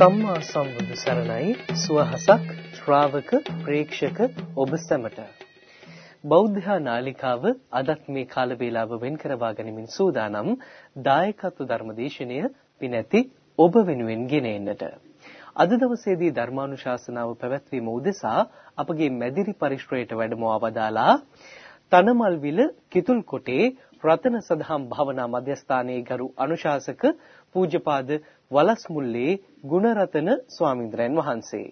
සම්මා සම්බුදු සරණයි. සුවහසක් ශ්‍රාවක ප්‍රේක්ෂක ඔබ සැමට. බෞද්ධ නාලිකාව අදත් මේ කාල වේලාව වෙන් කරවා ගනිමින් සූදානම් දායකත්ව ධර්මදේශනය පිනැති ඔබ වෙනුවෙන් ගෙන එන්නට. අද දවසේදී ධර්මානුශාසනාව පැවැත්වීම උදෙසා අපගේ මැදිරි පරිශ්‍රයට වැඩමව අවදාලා තනමල්විල කිතුල්කොටේ රතන සදහම් භවනා මධ්‍යස්ථානයේ ගරු අනුශාසක පූජ්‍යපාද වලස්මුල්ලේ ගුණරතන ස්වාමින්ද්‍රයන් වහන්සේ.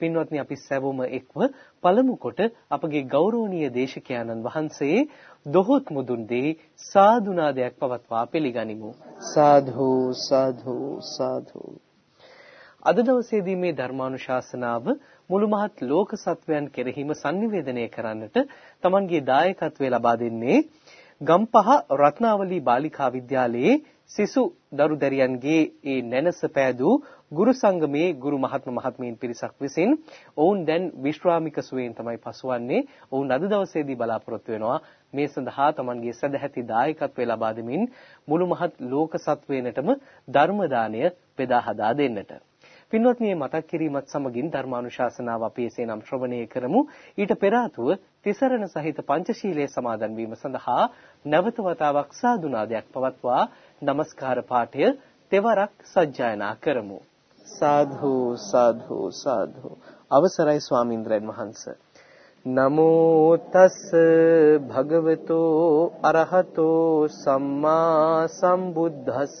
පින්වත්නි අපි සැවොම එක්ව පළමු කොට අපගේ ගෞරවනීය දේශකයන්න් වහන්සේ දොහොත් මුදුන් දී සාදුනාදයක් පවත්වා පිළිගනිමු. සාධු සාධු සාධු. අද දවසේදී මේ ධර්මානුශාසනාව මුළු මහත් ලෝක සත්වයන් කෙරෙහිම sannivedanaya කරන්නට Tamanගේ දායකත්වය ලබා දෙන්නේ ගම්පහ රත්නාවලී බාලිකා විද්‍යාලයේ සිසු දරු දැරියන්ගේ ඒ නැනස පෑදූ ගුරු සංගමේ ගුරු මහත්ම මහත්මීන් පිරිසක් විසින් ඔවුන් දැන් විශ්‍රාමික සුවයෙන් තමයි පසුවන්නේ. ඔවුන් අද දවසේදී බලාපොරොත්තු වෙනවා. මේ සඳහා Tamanගේ සදැහැති දායකත්වය ලබා දෙමින් මුළු මහත් ලෝක සත්වේනටම ධර්ම දාණය බෙදා හදා දෙන්නට. පින්වත්නි මතක් කිරීමත් සමගින් ධර්මානුශාසනාව අපි එසේනම් ශ්‍රවණය කරමු. ඊට පෙර ආතුව තිසරණ සහිත පංචශීලයේ සමාදන් වීම සඳහා නැවත වතාවක් සාදුනාදයක් පවත්වා নমස්කාර පාඨය තෙවරක් සජ්ජායනා කරමු. සාධු සාධු සාධු. අවසරයි ස්වාමීන්ද්‍රයන් වහන්ස. නමෝ තස් භගවතෝ අරහතෝ සම්මා සම්බුද්දස්ස.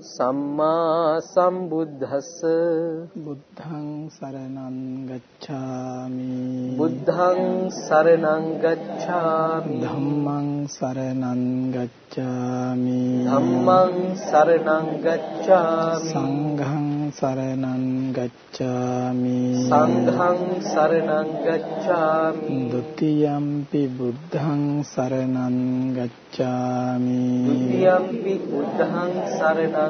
සම්මා සම්බුද්දස්ස. බුද්ධං සරණං ගච්ඡාමි. බුද්ධං සරණං ගච්ඡාමි. ධම්මං සරණං ගච්ඡාමි. ධම්මං සරණං ගච්ඡාමි. සංඝං සරණං ගච්ඡාමි. සංඝං සරණං ගච්ඡාමි. ဒ ුතියම්පි බුද්ධං සරණං ගච්ඡාමි. ဒ ුතියම්පි බුද්ධං සරණං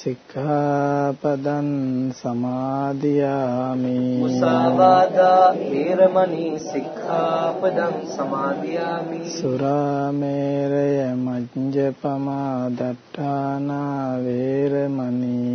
සික්ඛාපදං සමාදියාමි। මුසාවාදා වේරමණී සික්ඛාපදං සමාදියාමි। සුරාමේරය මජ්ජපමා දට්ඨානා වේරමණී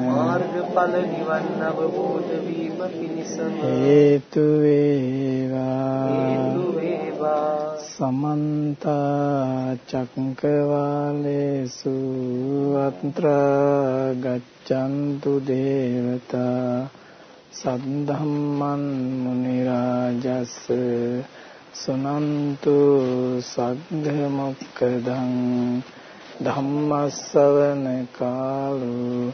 මාර්ගඵල නිවන් අවබෝධ වීම පිණිසම හේතු වේවා සමන්ත චක්කවාලේසු අත්‍රා ගච්ඡන්තු දේවතා සද්ධම්මන් මුනි රාජස් සුනන්තු සග්ග මොක්කදං ධම්මස්සවන කාලෝ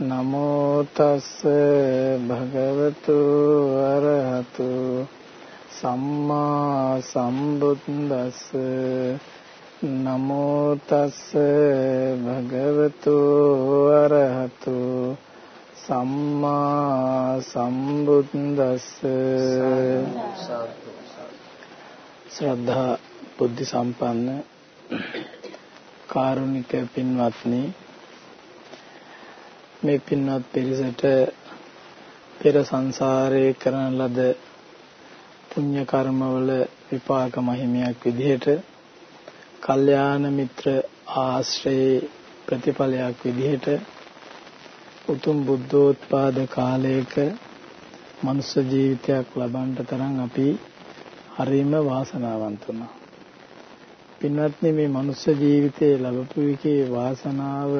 නමෝ තස්ස භගවතු අරහතු සම්මා සම්බුද්දස්ස නමෝ තස්ස භගවතු අරහතු සම්මා සම්බුද්දස්ස ශ්‍රද්ධා බුද්ධ සම්පන්න කාරුණික පින්වත්නි මේ පින්වත් පිරිසට පෙර සංසාරයේ කරන ලද පුණ්‍ය කර්මවල විපාක මහිමයක් විදිහට කල්යාණ මිත්‍ර ආශ්‍රයේ ප්‍රතිඵලයක් විදිහට උතුම් බුද්ධෝත්පාද කාලයක මනුෂ්‍ය ජීවිතයක් ලබන්න තරම් අපි හරිම වාසනාවන්ත වුණා. පින්වත්නි මේ මනුෂ්‍ය ජීවිතයේ ලැබපු එකේ වාසනාව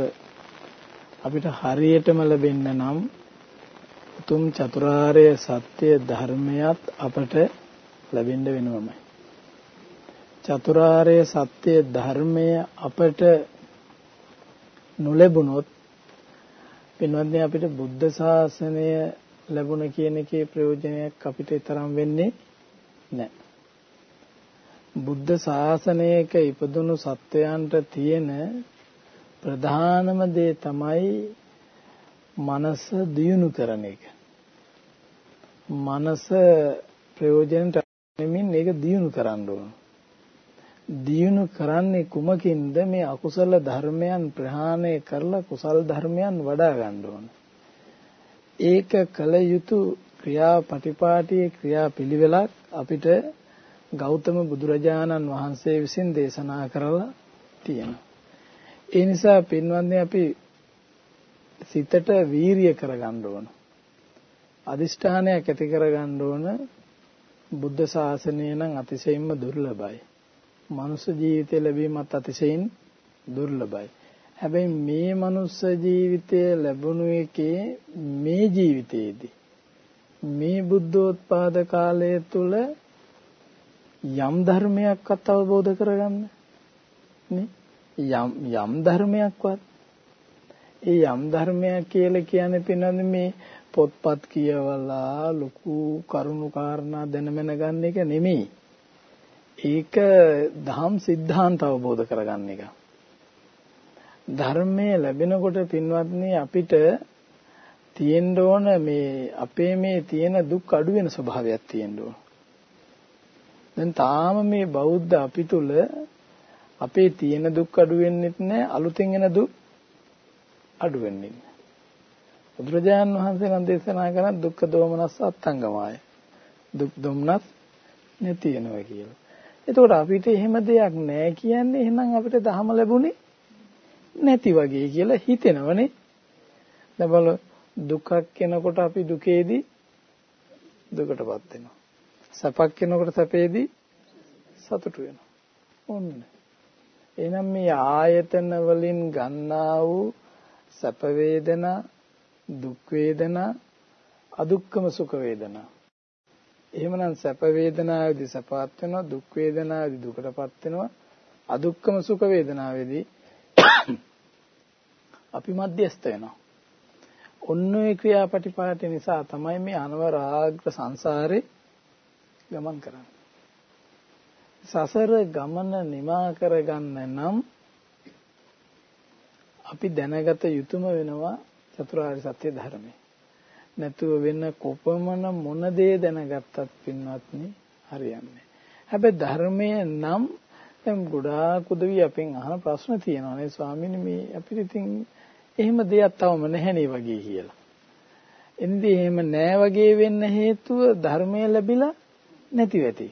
අපිට හරියටම ලැබෙන්න නම් උතුම් චතුරාර්ය සත්‍ය ධර්මයක් අපට ලැබෙන්න වෙනවමයි. චතුරාර්ය සත්‍ය ධර්මය අපට නොලැබුණොත් පින්වත්නි අපිට බුද්ධ ශාසනය ලැබුණ කියන එකේ ප්‍රයෝජනයක් අපිට තරම් වෙන්නේ නැහැ. බුද්ධ ශාසනයක ඉපදුණු සත්වයන්ට තියෙන ප්‍රධානම දේ තමයි මනස දියුණු කරන එක. මනස ප්‍රයෝජනට නෙමින් ඒක දියුණු කරන්න ඕන. දියුණු කරන්නේ කුමකින්ද මේ අකුසල ධර්මයන් ප්‍රහාණය කරලා කුසල් ධර්මයන් වඩා ගන්න ඕන. ඒක කල යුතු ක්‍රියාපටිපාටියේ ක්‍රියාපිළිවෙලක් අපිට ගෞතම බුදුරජාණන් වහන්සේ විසින් දේශනා කරලා තියෙනවා. ඒ නිසා පින්වත්නි අපි සිතට වීරිය කරගන්න ඕන. අදිෂ්ඨානයක් ඇති කරගන්න ඕන බුද්ධ ශාසනය නම් අතිශයින්ම දුර්ලභයි. මනුෂ්‍ය ජීවිතය ලැබීමත් අතිශයින් දුර්ලභයි. හැබැයි මේ මනුෂ්‍ය ජීවිතය ලැබුණු එකේ මේ ජීවිතයේදී මේ බුද්ධෝත්පාද කාලය තුල යම් ධර්මයක්වත් අවබෝධ කරගන්න නේ යම් යම් ධර්මයක්වත් ඒ යම් ධර්මයක් කියලා කියන්නේ පින්නන්නේ මේ පොත්පත් කියවලා ලොකු කරුණු කාරණා දැනමන ගන්න එක නෙමෙයි. ඒක ධම් સિદ્ધාන්ත අවබෝධ කරගන්න එක. ධර්මයේ ලැබෙනකොට පින්වත්නි අපිට තියෙන්න ඕන මේ අපේ මේ තියෙන දුක් අඩු වෙන ස්වභාවයක් තියෙන්න ඕන. දැන් තාම මේ බෞද්ධ අපි තුල අපේ තියෙන දුක් අඩු වෙන්නෙත් නැහැ අලුතෙන් එන දුක් අඩු වෙන්නේ නැහැ. බුදුරජාණන් වහන්සේ නම් දේශනා කරන දුක්ඛ දෝමනස්ස අත්ංගමය. දුක් දුම්නස් නැති වෙනවා කියලා. එතකොට අපිට එහෙම දෙයක් නැහැ කියන්නේ එහෙනම් අපිට ධහම ලැබුණේ නැති වගේ කියලා හිතෙනවනේ. දැන් බලන්න දුකක් එනකොට අපි දුකේදී දුකටපත් වෙනවා. සැපක් එනකොට සැපේදී සතුටු වෙනවා. ඕන්නේ. එහෙනම් මේ ආයතන වලින් ගන්නා වූ සැප වේදනා දුක් වේදනා අදුක්කම සුඛ වේදනා. එහෙමනම් සැප වේදනාවේදී සපවත් වෙනවා දුක් වේදනාවේදී දුකටපත් වෙනවා අදුක්කම සුඛ වේදනාවේදී අපි මධ්‍යස්ත වෙනවා. ඔන්න ඔය ක්‍රියාපටිපාටි නිසා තමයි මේ අනවරාග්‍ර සංසාරේ ගමන් කරන්නේ. සසර ගමන නිමා කරගන්න නම් අපි දැනගත යුතුම වෙනවා චතුරාර්ය සත්‍ය ධර්මය. නැතුව වෙන කොපමණ මොන දේ දැනගත්තත් පින්වත්නි හරියන්නේ. හැබැයි ධර්මය නම් දැන් ගොඩාක් උදවි අපෙන් අහන ප්‍රශ්න තියෙනවා නේ ස්වාමීනි මේ අපිට ඉතින් එහෙම දෙයක් තවම නැහැ නේ වගේ කියලා. එනිදී එහෙම නෑ වගේ වෙන්න හේතුව ධර්මය ලැබිලා නැති වෙති.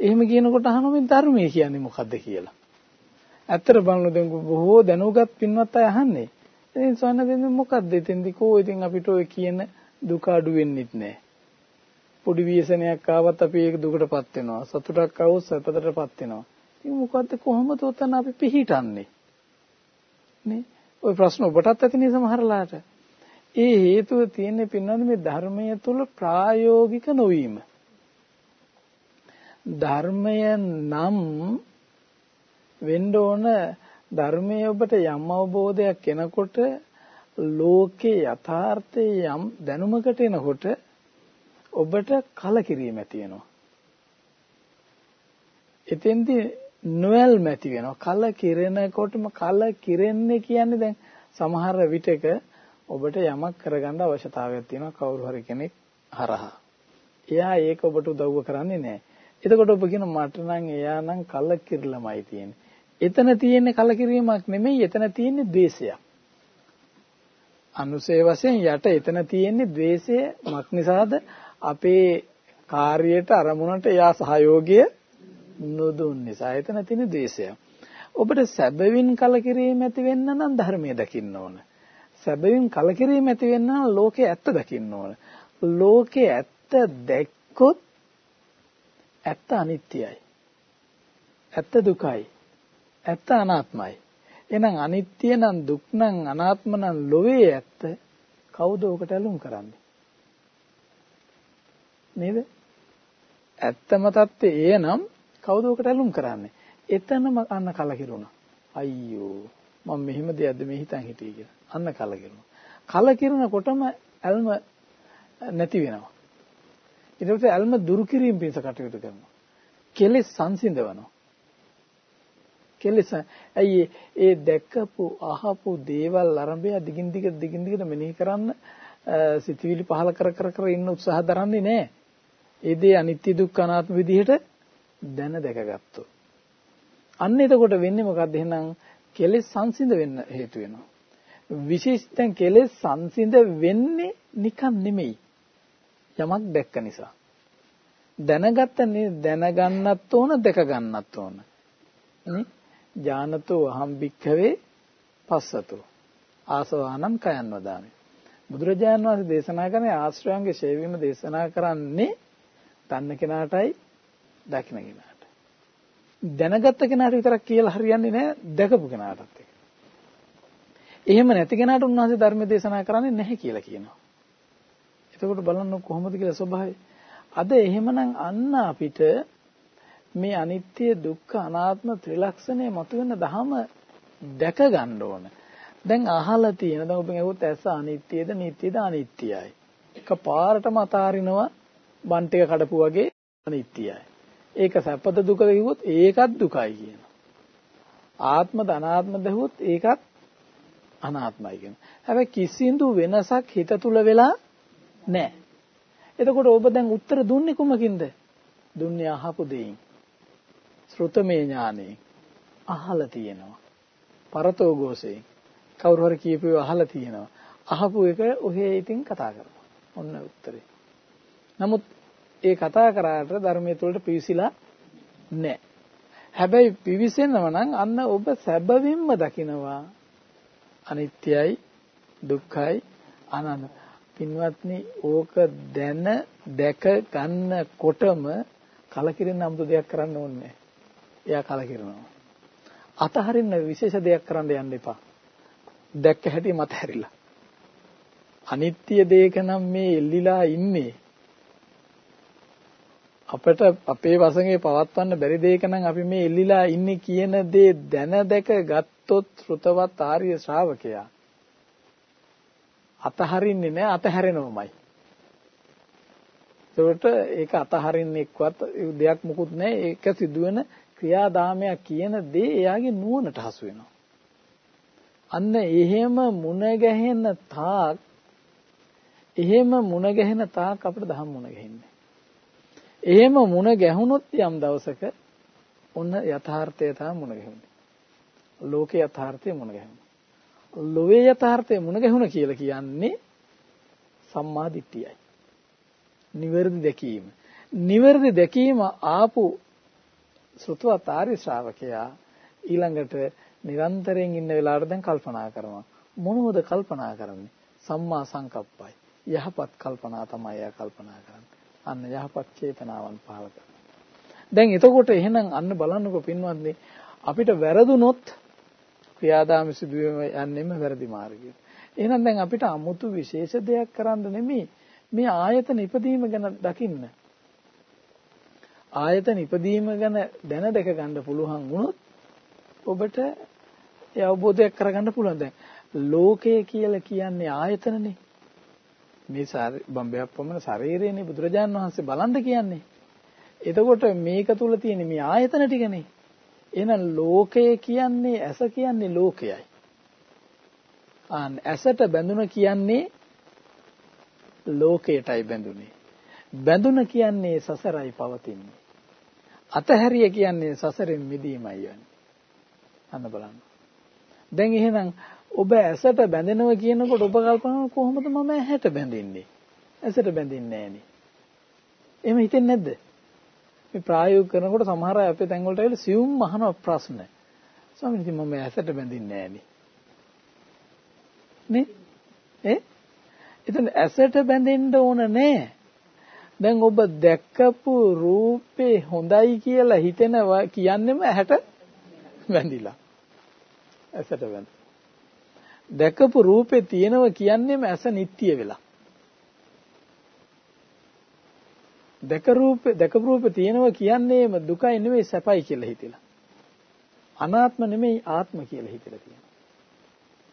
එහෙම කියනකොට අහනවා මේ ධර්මය කියන්නේ මොකද්ද කියලා. ඇත්තට බලන දැන් බොහෝ දැනුගත් පින්වත් අය අහන්නේ. ඉතින් සොන්න දෙන්නේ මොකද්ද එතෙන්දි කෝ ඉතින් අපිට ඔය කියන දුක අඩු වෙන්නෙත් නැහැ. පොඩි ව්‍යසනයක් ආවත් අපි ඒක දුකටපත් වෙනවා. සතුටක් ආවොත් සැපතටපත් වෙනවා. ඉතින් මොකද්ද කොහොමද උතන අපි පිහිටන්නේ? නේ? ওই ප්‍රශ්න ඔබටත් ඇතිනේ සමහරලාට. ඒ හේතුව තියෙන්නේ පින්නොත් මේ ධර්මය තුල ප්‍රායෝගික නොවීම. ධර්මය නම් වෙන්න ඕන ධර්මයේ ඔබට යම් අවබෝධයක් එනකොට ලෝකේ යථාර්ථයේ යම් දැනුමකට එනකොට ඔබට කලකිරීම ඇති වෙනවා. එතෙන්දී නොයල්ම ඇති වෙනවා. කල කිරෙනකොටම කල කිරෙන්නේ කියන්නේ දැන් සමහර විටක ඔබට යමක් කරගන්න අවශ්‍යතාවයක් තියෙනවා කවුරු හරි කෙනෙක් හරහා. එයා ඒක ඔබට උදව්ව කරන්නේ නැහැ. එතකොට ඔබ කියන මට නම් එයා නම් කලකිරලමයි තියෙන්නේ. එතන තියෙන කලකිරීමක් නෙමෙයි එතන තියෙන්නේ द्वේෂයක්. අනුසේ වශයෙන් යට එතන තියෙන්නේ द्वේෂය මක් නිසාද අපේ කාර්යයට අරමුණට එයා සහයෝගය නොදුන් නිසා එතන තියෙන द्वේෂය. ඔබට සැබවින් කලකිරීම ඇති වෙන්න නම් ධර්මයේ දකින්න ඕන. සැබවින් කලකිරීම ඇති වෙන්න නම් ලෝකයේ ඇත්ත දකින්න ඕන. ලෝකයේ ඇත්ත දැක්කොත් ඇත්ත අනිත්‍යයි. ඇත්ත දුකයි. ඇත්ත අනාත්මයි. එහෙනම් අනිත්‍ය නම් දුක් නම් අනාත්ම නම් ලෝවේ ඇත්ත කවුද ඔකට ඇලුම් කරන්නේ? නේද? ඇත්තම தත්ත්වය එනම් කවුද ඔකට ඇලුම් කරන්නේ? එතනම අන්න කලකිරුණා. අයියෝ මම මෙහෙම දෙයක්ද මේ හිතන් හිටියේ කියලා. අන්න කලකිරුණා. කලකිරනකොටම ඇල්ම නැති වෙනවා. ඊට පස්සේ ඇල්ම දුරු කිරීම පිණිස කටයුතු කරනවා. කෙලෙස් සංසිඳවනවා. කෙලෙස ඇයි ඒ දැක්කපු අහපු දේවල් අරඹය දිගින් දිග දිගින් දිගට මෙනෙහි කරන්න සිතවිලි පහල කර කර කර ඉන්න උත්සාහ දරන්නේ නැහැ. ඒ දේ අනිත්‍ය දුක්ඛ අනාත්ම විදිහට දැන දැකගත්තොත්. අන්න එතකොට වෙන්නේ මොකද්ද එහෙනම් කෙලෙස් සංසිඳ වෙන්න හේතු වෙනවා. විශේෂයෙන් කෙලෙස් සංසිඳ වෙන්නේ නිකන් නෙමෙයි. යමක් දැක්ක නිසා. දැනගත්ත දැනගන්නත් ඕන දැක ගන්නත් ඕන. නේ? ඥානතෝ අහම් භික්ඛවේ පස්සතෝ ආසවානම් කයන් වදාමි. බුදුරජාණන් වහන්සේ දේශනා කරන්නේ ආශ්‍රයන්ගේ ඡේවීම දේශනා කරන්නේ දන්න කෙනාටයි දකින්න කෙනාට. දැනගත්ත කෙනාට විතරක් කියලා හරියන්නේ නැහැ දැකපු කෙනාටත් ඒක. එහෙම නැති කෙනාට උන්වහන්සේ ධර්ම දේශනා කරන්නේ නැහැ කියලා කියනවා. එතකොට බලන්න කොහොමද කියලා ස්වභාවය. අද එහෙමනම් අන්න අපිට මේ අනිත්‍ය දුක්ඛ අනාත්ම ත්‍රිලක්ෂණය මතුවෙන ධහම දැක ගන්න ඕන. දැන් අහලා තියෙන දැන් ඔබෙන් අහුවොත් ඇස අනිත්‍යද නිට්ටයද අනිත්‍යයි. එක පාරටම අතාරිනවා බන් ටික කඩපු වගේ අනිත්‍යයි. ඒක සැපද දුකද කිව්වොත් ඒකත් දුකයි කියනවා. ආත්මද අනාත්මද ඇහුවොත් ඒකත් අනාත්මයි කියනවා. හැබැයි කිසිඳු වෙනසක් හිත තුල වෙලා නැහැ. එතකොට ඔබ දැන් උත්තර දුන්නේ කුමකින්ද? දුන්නේ අහපු දෙයින්. ශ්‍රුතමේ ඥානෙ අහලා තියෙනවා. පරතෝ ගෝසෙන් කවුරු හරි කියපුව අහලා තියෙනවා. අහපු එක ඔහේ ඉතින් කතා කරනවා. ඔන්න උත්තරේ. නමුත් ඒ කතා කරාට ධර්මයේ තුලට පිවිසිලා නැහැ. හැබැයි පිවිසෙනව නම් අන්න ඔබ සැබවින්ම දකිනවා අනිත්‍යයි දුක්ඛයි අනන්ත පින්වත්නි ඕක දැන දැක ගන්නකොටම කලකිරෙන්න 아무තු දෙයක් කරන්න ඕනේ එයා කලකිරෙනවා. අතහරින්න විශේෂ දෙයක් කරන්න යන්න එපා. දැක්ක හැටි මත හැරිලා. අනිත්‍ය දෙයක නම් මේ එල්ලිලා ඉන්නේ. අපිට අපේ වසඟේ පවත්වන්න බැරි දෙයක නම් අපි මේ එල්ලිලා ඉන්නේ කියන දේ දැන දැක ගත්තොත් ශ්‍රුතවත් ආර්ය ශ්‍රාවකයා. අතහරින්නේ නැහැ අතහැරෙනවමයි. ඒකට ඒක අතහරින්නෙක්වත් දෙයක් මුකුත් නැහැ ඒක සිදුවෙන ක්‍රියාදාමයක් කියන දේ එයාගේ නුවණට හසු වෙනවා. අන්න එහෙම මුණ ගැහෙන තාක් එහෙම මුණ ගැහෙන තාක් අපිට දහම් මුණ ගැහෙන්නේ. එහෙම මුණ ගැහුනොත් යම් දවසක ඔන්න යථාර්ථය තමයි මුණ ගැහුනේ. ලෝකේ යථාර්ථය මුණ ගැහුනේ. ලෝවේ යථාර්ථය මුණ ගැහුණ කියලා කියන්නේ සම්මා දිට්ඨියයි. නිවැරදි දැකීම. නිවැරදි දැකීම ආපු සුතවත් ආර්ය ශ්‍රාවකයා ඊළඟට නිරන්තරයෙන් ඉන්න වෙලාවට දැන් කල්පනා කරනවා. මොනවද කල්පනා කරන්නේ? සම්මා සංකප්පයි. යහපත් කල්පනා තමයි එයා කල්පනා කරන්නේ. අන්න යහපත් චේතනාවන් පහළ කරනවා. දැන් එතකොට එහෙනම් අන්න බලන්නකො පින්වත්නි අපිට වැරදුනොත් ක්‍රියාදාම සිදුවීම යන්නෙම වැරදි මාර්ගයට. එහෙනම් දැන් අපිට 아무තු විශේෂ දෙයක් කරන්න නෙමෙයි. මේ ආයතන ඉදීම ගැන දකින්න. ආයතන ඉදීම ගැන දැන දැක ගන්න පුළුවන් වුණොත් ඔබට ඒ අවබෝධයක් කරගන්න පුළුවන්. දැන් ලෝකය කියලා කියන්නේ ආයතනනේ. මේ බම්බයක් පමණ ශරීරයනේ බුදුරජාන් වහන්සේ බලන්න කියන්නේ. එතකොට මේක තුල තියෙන මේ ආයතන ටිකනේ. එහෙනම් ලෝකය කියන්නේ ඇස කියන්නේ ලෝකයයි ආන් ඇසට බැඳුන කියන්නේ ලෝකයටයි බැඳුනේ බැඳුන කියන්නේ සසරයි පවතින්නේ අතහැරිය කියන්නේ සසරෙන් මිදීමයි යන්නේ අන්න බලන්න. දැන් එහෙනම් ඔබ ඇසට බැඳෙනවා කියනකොට ඔබ කල්පනා කොහොමද මම ඇහැට බැඳෙන්නේ? ඇසට බැඳෙන්නේ නැහනේ. එහෙම හිතෙන්නේ නැද්ද? මේ ප්‍රායෝගික කරනකොට සමහර අය අපේ තැන් වලට ඇවිල්ලා සියුම් අහන ප්‍රශ්න. ස්වාමීන් වහන්සේ මම ඇසට බැඳෙන්නේ නැහනේ. නේ? ඒ? එතන ඇසට බැඳෙන්න ඕන නෑ. දැන් ඔබ දැක්කපු රූපේ හොඳයි කියලා හිතෙනවා කියන්නෙම ඇහැට වැඳිලා. ඇසට වැඳ. දැකපු රූපේ තියෙනවා කියන්නේම ඇස නිට්ටිය වෙලා. දැක රූපේ දැකපු රූපේ තියෙනවා කියන්නේම දුකයි නෙමෙයි සැපයි කියලා හිතලා. අනාත්ම නෙමෙයි ආත්ම කියලා හිතලා තියෙනවා.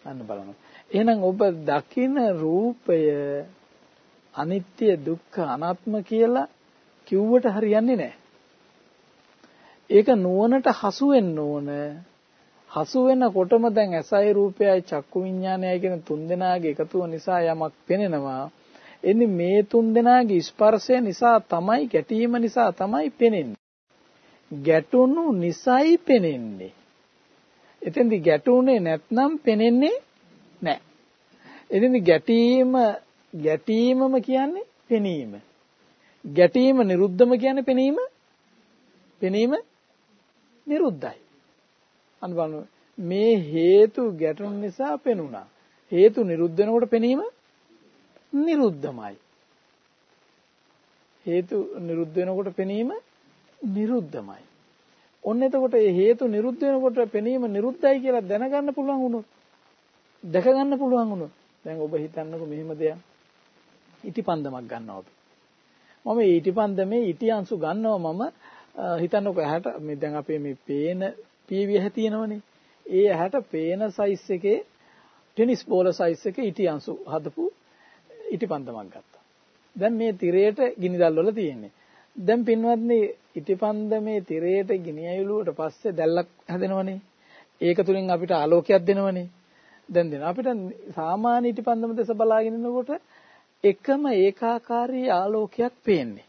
අන්න බලන්න. එහෙනම් ඔබ දකින රූපය අනිත්‍ය දුක්ඛ අනාත්ම කියලා කිව්වට හරියන්නේ නැහැ. ඒක නුවණට හසු වෙන්න ඕන. හසු වෙනකොටම දැන් ඇසයි රූපයයි චක්කු විඥානයයි කියන තුන්දෙනාගේ එකතුව නිසා යමක් පෙනෙනවා. එන්නේ මේ තුන්දෙනාගේ ස්පර්ශය නිසා තමයි ගැටීම නිසා තමයි පෙනෙන්නේ. ගැටුණු නිසයි පෙනෙන්නේ. එතෙන්දි ගැටුනේ නැත්නම් පෙනෙන්නේ නැහැ. එතෙන්දි ගැටීම ගැටීමම කියන්නේ පෙනීම. ගැටීම නිරුද්ධම කියන්නේ පෙනීම. පෙනීම නිරුද්ධයි. අන්න බලන්න මේ හේතු ගැටුණු නිසා පෙනුණා. හේතු නිරුද්ධ වෙනකොට පෙනීම නිරුද්ධමයි. හේතු නිරුද්ධ වෙනකොට පෙනීම නිරුද්ධමයි. ඔන්න එතකොට මේ හේතු නිරුද්ධ වෙනකොට පෙනීම නිරුද්ධයි කියලා දැනගන්න පුළුවන් වුණොත් දැක ගන්න පුළුවන් වුණොත් දැන් ඔබ හිතන්නකෝ මෙහෙම දෙයක් ඉටිපන්දමක් ගන්නවා අපි. මම ඊටිපන්දමේ ඉටි අංශු ගන්නවා මම හිතන්නකො ඇහැට මේ දැන් අපේ මේ පේන පීවිය ඇහැ තියෙනවනේ. ඒ ඇහැට පේන සයිස් එකේ ටෙනිස් බෝල සයිස් එකේ ඉටි අංශු හදපු ඉටි පන්දමක් ගත්තා. දැන් මේ තිරයට ගිනි දැල්වල තියෙන්නේ. දැන් පින්වත්නි ඉටි පන්දමේ තිරයට ගිනි ඇයුලුවට පස්සේ දැල්ලක් හැදෙනවනේ. ඒක තුලින් අපිට ආලෝකයක් දෙනවනේ. දැන් දෙන අපිට සාමාන්‍ය ඉටි පන්දම දෙස බලාගෙන ඉන්නකොට එකම ඒකාකාරී ආලෝකයක් පේන්නේ.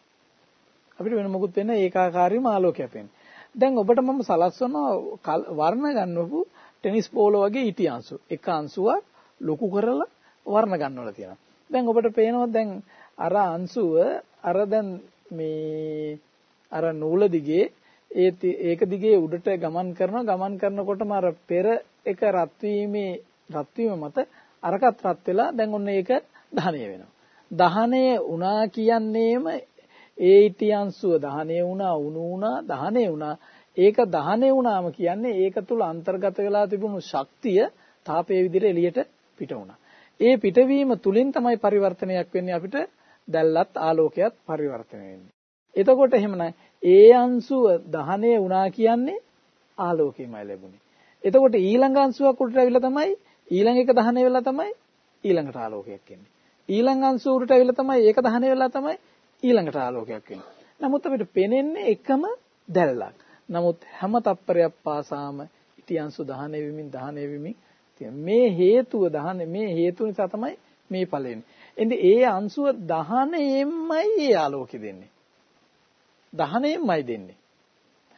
අපිට වෙන මොකුත් වෙන ඒකාකාරීම ආලෝකයක් පේන්නේ. දැන් ඔබට මම සලස්වනවා වර්ණ ගන්නවපු ටෙනිස් බෝල වගේ ඉටි අංශු. එක අංශුවක් ලොකු කරලා වර්ණ ගන්නවලා තියෙනවා. දැන් ඔබට පේනවා දැන් අර අංශුව අර දැන් මේ අර නූල දිගේ ඒ ඒක දිගේ උඩට ගමන් කරනවා ගමන් කරනකොටම අර පෙර එක රත් වීමේ රත් වීම මත අරකට රත් වෙලා දැන් ඔන්න ඒක දහණය වෙනවා. දහණය වුණා කියන්නේම ඒ ඉටි අංශුව දහණය වුණා උණු වුණා දහණය වුණා ඒක දහණය වුණාම කියන්නේ ඒක තුල අන්තර්ගත වෙලා තිබුණු ශක්තිය තාපයේ විදිහට එළියට පිට වුණා. ඒ පිටවීම තුලින් තමයි පරිවර්තනයක් වෙන්නේ අපිට දැල්ලත් ආලෝකයක් පරිවර්තනය වෙන්නේ. එතකොට එහෙමනම් ඒ අංශුව දහණය වුණා කියන්නේ ආලෝකයමයි ලැබුණේ. එතකොට ඊළඟ අංශුවක් උඩට ඇවිල්ලා තමයි ඊළඟ එක දහණය වෙලා තමයි ඊළඟට ආලෝකයක් එන්නේ. ඊළඟ අංශුව උඩට ඇවිල්ලා තමයි ඒක දහණය වෙලා තමයි ඊළඟට ආලෝකයක් වෙනවා. නමුත් අපිට පේන්නේ එකම දැල්ලක්. නමුත් හැම තප්පරයක් පාසාම ඉතියන්සු දහන වෙමින් දහන වෙමින් මේ හේතුව දහන මේ හේතුව නිසා තමයි මේ ඵල එන්නේ. එන්නේ ඒ අංශුව දහනෙම්මයි ඒ ආලෝකෙ දෙන්නේ. දහනෙම්මයි දෙන්නේ.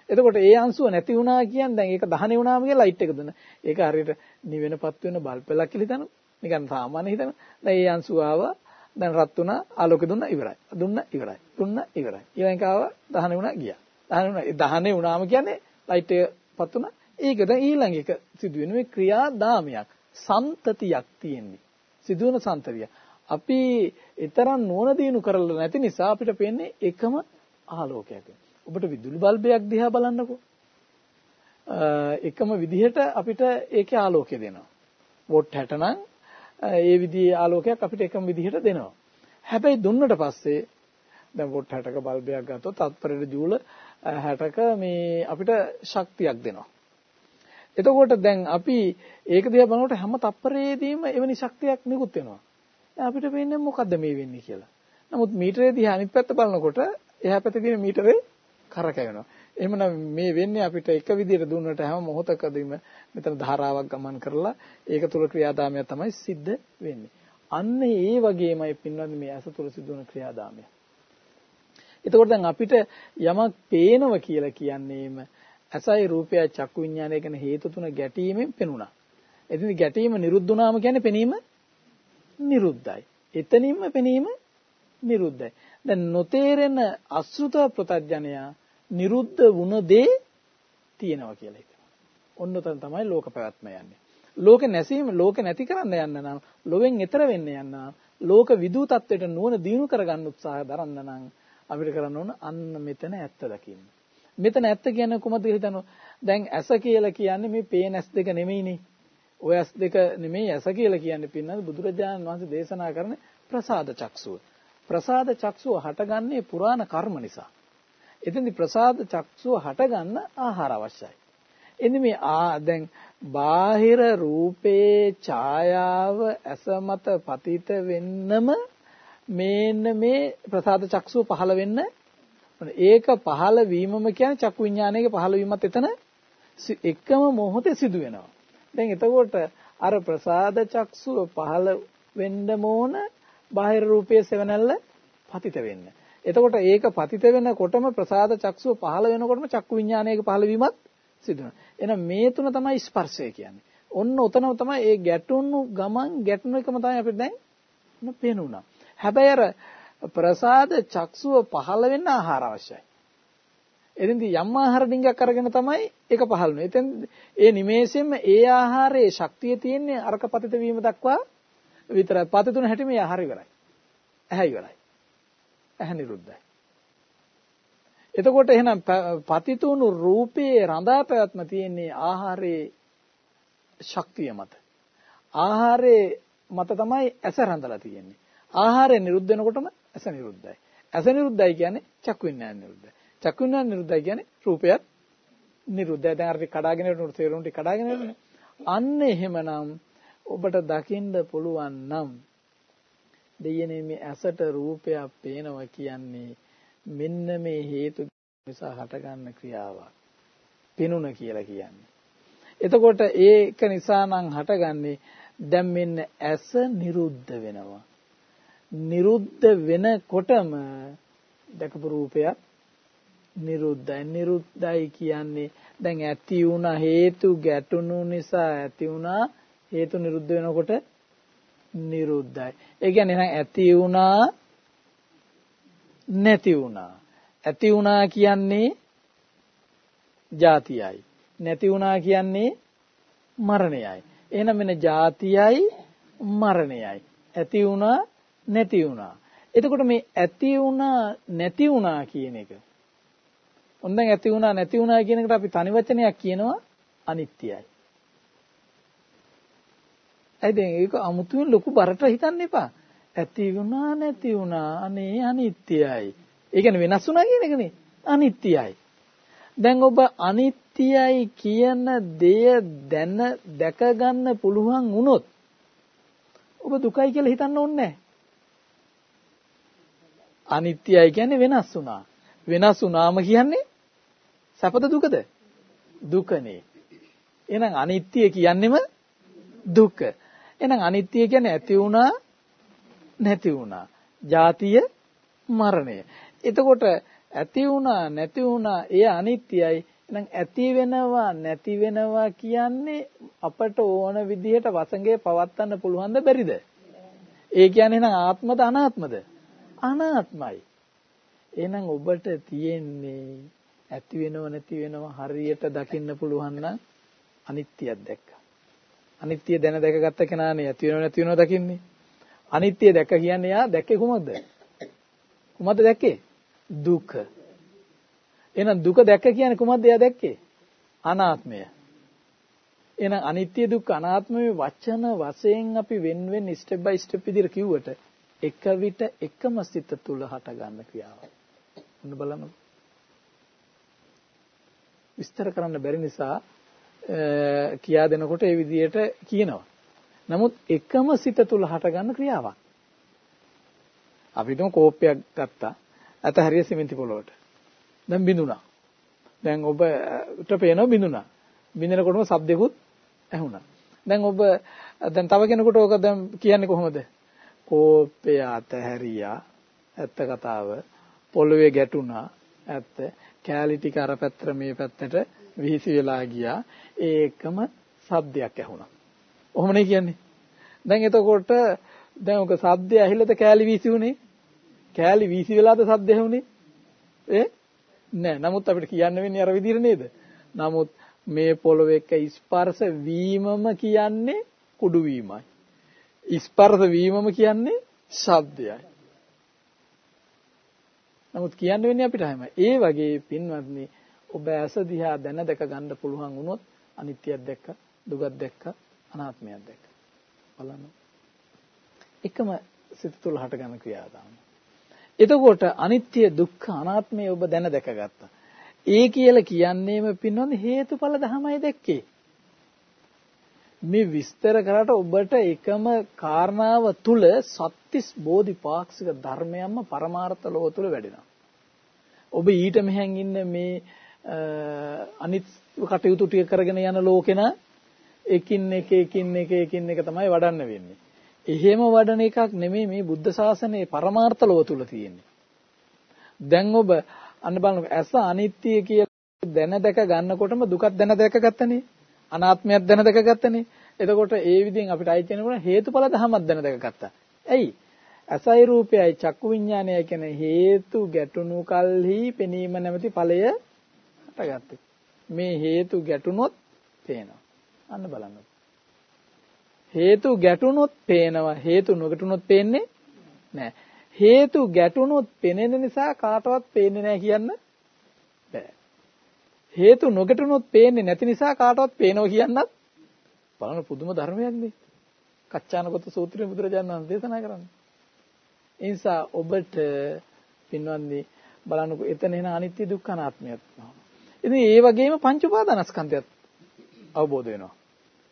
එතකොට ඒ අංශුව නැති වුණා කියන්නේ දැන් ඒක දහනේ වුණාම කියලා ලයිට් එක දුන්න. ඒක හරියට නිවෙනපත් වෙන බල්බ් එකක් කියලා හිතනවා. නිකන් සාමාන්‍ය හිතනවා. දැන් ඒ අංශුව ආවා දැන් රත් වුණා ආලෝකෙ දුන්නා ඉවරයි. දුන්නා ඉවරයි. දුන්නා ඉවරයි. ඊළඟ ආව දහනේ වුණා ගියා. දහනේ වුණා. දහනේ වුණාම කියන්නේ ලයිට් එක පත් වුණා ඒක දැන් ඊළඟ එක සිදුවෙන මේ ක්‍රියාදාමයක් සම්තතියක් තියෙන්නේ. සිදුවන සම්තතිය. අපි ඊතරම් නුවණ දිනු කරලා නැති නිසා අපිට පේන්නේ එකම ආලෝකයක්. ඔබට විදුලි බල්බයක් දිහා බලන්නකෝ. එකම විදිහට අපිට ඒකේ ආලෝකය දෙනවා. වොට් 60 නම් ඒ විදිහේ ආලෝකයක් අපිට එකම විදිහට දෙනවා. හැබැයි දුන්නට පස්සේ දැන් වොට් 60ක බල්බයක් ගත්තොත් තත්පරයට ජූල 60ක මේ අපිට ශක්තියක් දෙනවා. එතකොට දැන් අපි ඒක දිහා බලනකොට හැම තත්පරයේදීම එවැනි ශක්තියක් නිකුත් වෙනවා. අපිට පේන්නේ මොකද්ද මේ වෙන්නේ කියලා. නමුත් මීටරේ දිහා අනිත් පැත්ත බලනකොට එහා පැත්තේ තියෙන මීටරේ කරකැවෙනවා. එහෙමනම් මේ වෙන්නේ අපිට එක විදිහට දුන්නට හැම මොහොතකදීම මෙතන ධාරාවක් ගමන් කරලා ඒක තුල ක්‍රියාදාමය තමයි සිද්ධ වෙන්නේ. අන්න ඒ වගේමයි පින්වත් මේ ඇස තුල සිදුවන ක්‍රියාදාමය. එතකොට දැන් අපිට යමක් පේනව කියලා කියන්නේම ඇසයි රූපය චක්කු විඥානය ගැන හේතු තුන ගැටීමෙන් පෙනුණා. එතන ගැටීම නිරුද්ධ වුණාම කියන්නේ පෙනීම නිරුද්ධයි. එතනින්ම පෙනීම නිරුද්ධයි. දැන් නොතේරෙන අසෘත ප්‍රත්‍යඥයා නිරුද්ධ වුණ දේ තියෙනවා කියලා හිතනවා. ඔන්න උතන තමයි ලෝක පැවැත්ම යන්නේ. ලෝක නැසීම ලෝක නැති කරන්න යන්න නම් ලොවෙන් එතර වෙන්න යන්න ලෝක විදූ තත්වයට නුවණ දිනු කරගන්න උත්සාහ දරන්න නම් අපිට කරන්න ඕන අන්න මෙතන ඇත්ත දකින්න. මෙතන ඇත්ත කියන්නේ කොහොමද හිතනවා? දැන් ඇස කියලා කියන්නේ මේ පේන ඇස් දෙක නෙමෙයිනේ. ඔය ඇස් දෙක නෙමෙයි ඇස කියලා කියන්නේ පින්නත් බුදුරජාණන් වහන්සේ දේශනා කරන ප්‍රසාද චක්සුව. ප්‍රසාද චක්සුව හටගන්නේ පුරාණ කර්ම නිසා. එතෙන්දි ප්‍රසාද චක්සුව හටගන්න ආහාර අවශ්‍යයි. එන්නේ මේ ආ දැන් බාහිර රූපේ ඡායාව ඇස මත පතිත වෙන්නම මේන්න මේ ප්‍රසාද චක්සුව පහළ වෙන්න ඒක පහළ වීමම කියන්නේ චක්කු විඥානයේ පහළ වීමත් එතන එකම මොහොතේ සිදු වෙනවා. දැන් එතකොට අර ප්‍රසාද චක්සුව පහළ වෙන්න ඕන බාහිර රූපයේ සෙවණැල්ල පතිත වෙන්න. එතකොට ඒක පතිත වෙනකොටම ප්‍රසාද චක්සුව පහළ වෙනකොටම චක්කු විඥානයක පහළ වීමත් සිදු වෙනවා. එහෙනම් මේ තුන තමයි ස්පර්ශය කියන්නේ. ඔන්න ඔතනම තමයි ඒ ගැටුණු ගමන් ගැටුණු එකම තමයි අපිට දැන් පේනුණා. හැබැයි අර ප්‍රසාද චක්සුව පහළ වෙන්න ආහාර අවශ්‍යයි. එතෙන්දී යම් ආහාර ඩිංගක් අරගෙන තමයි ඒක පහළ වෙන්නේ. එතෙන් ඒ නිමේෂයෙන්ම ඒ ආහාරයේ ශක්තිය තියෙන්නේ අරක පතිත වීම දක්වා විතරයි. පතිතුන හැටි මේ ආහාර ඉවරයි. ඇහැ ඉවරයි. ඇහැ නිරුද්ධයි. එතකොට එහෙනම් පතිතුණු රූපයේ රඳා පැවැත්ම තියෙන්නේ ආහාරයේ ශක්තිය මත. ආහාරයේ මත තමයි ඇස රඳලා තියෙන්නේ. ආහාරය නිරුද්ධ වෙනකොටම ඇස නිරුද්ධයි. ඇස නිරුද්ධයි කියන්නේ චක්කු විඤ්ඤාණ නිරුද්ධයි. චක්කු විඤ්ඤාණ නිරුද්ධයි කියන්නේ රූපයත් නිරුද්ධයි. දැන් අර කඩාගෙන යන තේරුම් ටික කඩාගෙන යන්නේ. අන්න එහෙමනම් ඔබට දකින්න පුළුවන් නම් දෙයනේ මේ ඇසට රූපයක් පේනවා කියන්නේ මෙන්න මේ හේතු නිසා හටගන්න ක්‍රියාවක්. පිනුන කියලා කියන්නේ. එතකොට ඒක නිසා නම් හටගන්නේ දැන් මෙන්න ඇස නිරුද්ධ වෙනවා. නිරුද්ධ වෙනකොටම දැකපු රූපයක් නිරුද්ධයි. නිරුද්ධයි කියන්නේ දැන් ඇති වුණ හේතු ගැටුණු නිසා ඇති වුණා හේතු නිරුද්ධ වෙනකොට නිරුද්ධයි. ඒ කියන්නේ නම් ඇති වුණා නැති වුණා. ඇති වුණා කියන්නේ ජාතියයි. නැති වුණා කියන්නේ මරණයයි. එහෙනම් මෙන්න ජාතියයි මරණයයි. ඇති වුණා නැති වුණා. එතකොට මේ ඇති වුණා නැති වුණා කියන එක. ඔන්න ඇති වුණා නැති වුණා කියන එකට අපි තනි වචනයක් කියනවා අනිත්‍යයි. ඇයි දැන් ඒක අමුතුවෙන් ලොකු බරට හිතන්න එපා. ඇති වුණා නැති වුණා අනේ අනිත්‍යයි. ඒ කියන්නේ වෙනස් වුණා කියන එකනේ. අනිත්‍යයි. දැන් ඔබ අනිත්‍යයි කියන දෙය දැන දැක ගන්න පුළුවන් වුණොත් ඔබ දුකයි කියලා හිතන්න ඕනේ නැහැ. අනිත්‍යයි කියන්නේ වෙනස් වුණා. වෙනස් වුණාම කියන්නේ සැපද දුකද? දුකනේ. එහෙනම් අනිත්‍ය කියන්නෙම දුක. එහෙනම් අනිත්‍ය කියන්නේ ඇති වුණා නැති වුණා. ජාතිය මරණය. එතකොට ඇති වුණා නැති වුණා එය අනිත්‍යයි. එහෙනම් ඇති වෙනවා නැති වෙනවා කියන්නේ අපට ඕන විදිහට වසඟේ පවත්වන්න පුළුවන්ද බැරිද? ඒ කියන්නේ එහෙනම් ආත්මද අනාත්මද? අනාත්මයි. එහෙනම් ඔබට තියෙන්නේ ඇති වෙනව නැති වෙනව හරියට දකින්න පුළුවන් නම් අනිත්‍යයක් දැක්කා. අනිත්‍ය දැන දැකගත්ත කෙනානේ ඇති වෙනව නැති වෙනව දකින්නේ. අනිත්‍ය දැක්ක කියන්නේ යා දැක්කේ කොහොමද? කොහොමද දැක්කේ? දුක. එහෙනම් දුක දැක්ක කියන්නේ කොහොමද එයා දැක්කේ? අනාත්මය. එහෙනම් අනිත්‍ය දුක්ඛ අනාත්මයේ වචන වශයෙන් අපි වෙන වෙන ස්ටෙප් බයි ස්ටෙප් විදිහට කිව්වට එක විට එකම සිත තුල හට ගන්න ක්‍රියාවක්. ඔන්න බලන්න. විස්තර කරන්න බැරි නිසා කියා දෙනකොට ඒ විදිහට කියනවා. නමුත් එකම සිත තුල හට ගන්න ක්‍රියාවක්. අපි හිතමු කෝප්පයක් ගත්තා. අත හරිය සිමෙන්ති පොළොවට. දැන් බිඳුණා. දැන් ඔබට පේනවා බිඳුණා. බිඳෙනකොටම ශබ්දෙකුත් ඇහුණා. දැන් ඔබ දැන් තව කෙනෙකුට ඕක දැන් කියන්නේ කොහොමද? කෝපය අතහැරියා. ඇත්ත කතාව. පොළවේ ගැටුණා. ඇත්ත. කෑලි ටික අර පැත්තට මේ පැත්තට විහිසි වෙලා ගියා. ඒකම ශබ්දයක් ඇහුණා. ඔහොමනේ කියන්නේ. දැන් එතකොට දැන් ඔක ශබ්දය ඇහිලාද කෑලි වීසි උනේ? කෑලි වීසි වෙලාද ශබ්ද ඇහුනේ? ඒ නෑ. නමුත් අපිට කියන්න වෙන්නේ අර විදිහට නේද? නමුත් මේ පොළොව එක්ක ස්පර්ශ වීමම කියන්නේ කුඩු වීමයි. ස්පර්ශ වීමම කියන්නේ ශබ්දයයි. නමුත් කියන්න වෙන්නේ අපිට හැම. ඒ වගේ පින්වත්නි ඔබ ඇස දිහා දැන දැක ගන්න පුළුවන් වුණොත් අනිත්‍යයක් දැක්ක, දුකක් දැක්ක, අනාත්මයක් දැක්ක. බලන්න. එකම සිත තුළ හටගන්න ක්‍රියාදාම. එතකොට අනිත්‍ය දුක්ඛ අනාත්මය ඔබ දැන දැකගත්තා. ඒ කියලා කියන්නේම පින්නොත් හේතුඵල ධමයි දැක්කේ. මේ විස්තර කරලා ඔබට එකම කාරණාව තුල සත්‍තිස් බෝධිපාක්ෂික ධර්මයන්ම පරමාර්ථ ලෝක තුල වැඩෙනවා. ඔබ ඊට මෙහෙන් ඉන්න මේ අනිත් කටයුතු ටික කරගෙන යන ලෝකෙන එකින් එක එකින් එක එකින් එක තමයි වඩන්න වෙන්නේ. එහෙම වඩන එකක් නෙමෙයි මේ බුද්ධ ශාසනයේ පරමාර්ථ ලෝක තුල තියෙන්නේ. දැන් ඔබ අන්න බලන්න ඇස අනිත්‍ය කියලා දැන දැක ගන්නකොටම දුකක් දැන දැක ගත්තනේ. අනාත්මයක් දැන දැක ගත්තනේ. එතකොට ඒ විදිහෙන් අපිට අයිති වෙනකොට හේතුඵල ධමයක් දැන දැක ගත්තා. ඇයි? ඇසයි රූපයයි චක්කු විඥානයයි කියන හේතු ගැටුණු කල්හි පෙනීම නැමැති ඵලය හටගත්තේ. මේ හේතු ගැටුනොත් පේනවා. අන්න බලන්න. හේතු ගැටුනොත් පේනවා. හේතු නොගැටුනොත් පේන්නේ නැහැ. හේතු ගැටුනොත් පෙනෙන නිසා කාටවත් පේන්නේ නැහැ කියන්න බෑ. හේතු නොගැටුනොත් පේන්නේ නැති නිසා කාටවත් පේනවා කියන්නත් බලන පුදුම ධර්මයක් නේ. කච්චානගත සූත්‍රයේ බුදුරජාණන් වහන්සේ දේශනා කරන්නේ. ඒ නිසා ඔබට පින්වත්නි බලන්නකො එතන එන අනිත්‍ය දුක්ඛ අනාත්මයක් තියෙනවා. ඉතින් ඒ වගේම පංච උපාදානස්කන්ධයත් අවබෝධ වෙනවා.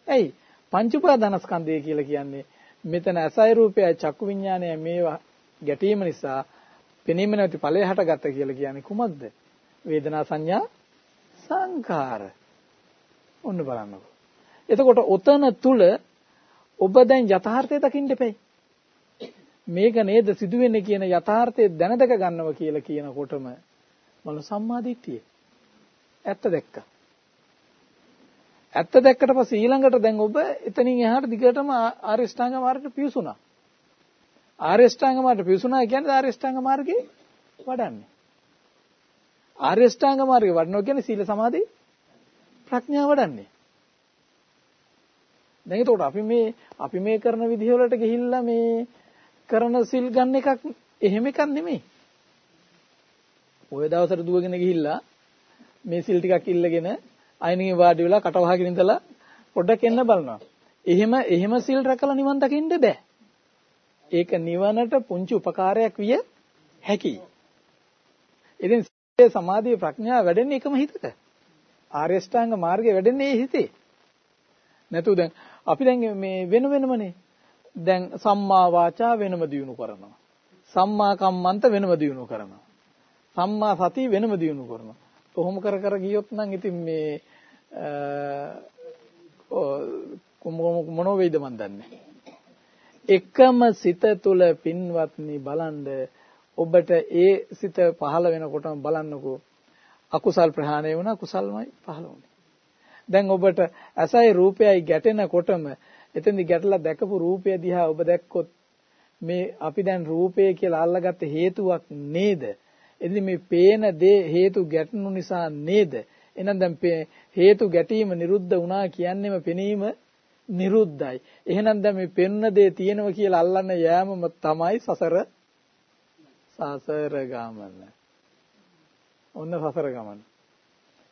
ඇයි? පංච උපාදානස්කන්ධය කියලා කියන්නේ මෙතන අසයි රූපය චක්කු විඥානය මේවා ගැටීම නිසා පෙනීම නැති ඵලය හටගත්ත කියලා කියන්නේ කුමක්ද? වේදනා සංඥා සංකාර. ඔන්න බලන්නකො. එතකොට ඔතන තුල ඔබ දැන් යථාර්ථය දකින්න එපේ. මේක නේද සිදුවෙන්නේ කියන යථාර්ථය දැනදක ගන්නව කියලා කියනකොටම මල සම්මාදිට්ඨිය. ඇත්ත දැක්කා. ඇත්ත දැක්කට පස්සේ ඊළඟට දැන් ඔබ එතනින් එහාට දිගටම ආර්ය ශ්‍රාංග මාර්ගයට පිවිසුණා. ආර්ය ශ්‍රාංග මාර්ගයට පිවිසුණා කියන්නේ ආර්ය ශ්‍රාංග මාර්ගේ වඩන්නේ. ආර්ය ශ්‍රාංග මාර්ගේ වඩනවා කියන්නේ සීල සමාධි ප්‍රඥා වඩන්නේ. දැන් ඒකට අපි මේ අපි මේ කරන විදිහ වලට ගිහිල්ලා මේ කරන සිල් ගන්න එකක් එහෙම එකක් නෙමෙයි. ඔය දවසට දුවගෙන ගිහිල්ලා මේ සිල් ටිකක් ඉල්ලගෙන අයිනින් වාඩි වෙලා කට වහගෙන ඉඳලා පොඩ්ඩක් එන්න බලනවා. එහෙම එහෙම සිල් රැකලා නිවන් දකින්න බෑ. ඒක නිවනට පුංචි උපකාරයක් විය හැකියි. ඉතින් සමාධිය ප්‍රඥාව වැඩෙන්නේ එකම හිතක. ආර්ය ශ්‍රාංග මාර්ගය වැඩෙන්නේ ඒ හිතේ. නැතු දැන් අපි දැන් මේ වෙන වෙනමනේ දැන් සම්මා වාචා වෙනම දියුණු කරනවා. සම්මා කම්මන්ත වෙනම දියුණු කරනවා. සම්මා සති වෙනම දියුණු කරනවා. කොහොම කර කර ගියොත් නම් ඉතින් මේ මොන වෙයිද මන් දන්නේ. එකම සිත තුල පින්වත්නි බලන්ද ඔබට ඒ සිත පහළ වෙනකොටම බලන්නකෝ අකුසල් ප්‍රහාණය වුණා කුසල්මයි පහළ වුණේ. දැන් ඔබට ඇසයි රූපයයි ගැටෙනකොටම එතෙන්දි ගැටලා දැකපු රූපය දිහා ඔබ දැක්කොත් මේ අපි දැන් රූපය කියලා අල්ලගත්ත හේතුවක් නේද? එදින මේ පේන දේ හේතු ගැටුණු නිසා නේද? එහෙනම් දැන් හේතු ගැටීම නිරුද්ධ වුණා කියන්නේම පෙනීම නිරුද්ධයි. එහෙනම් දැන් මේ පෙන්න දේ තියෙනවා කියලා අල්ලන්න යෑමම තමයි සසර සසර ගමන. ඔන්න සසර ගමන.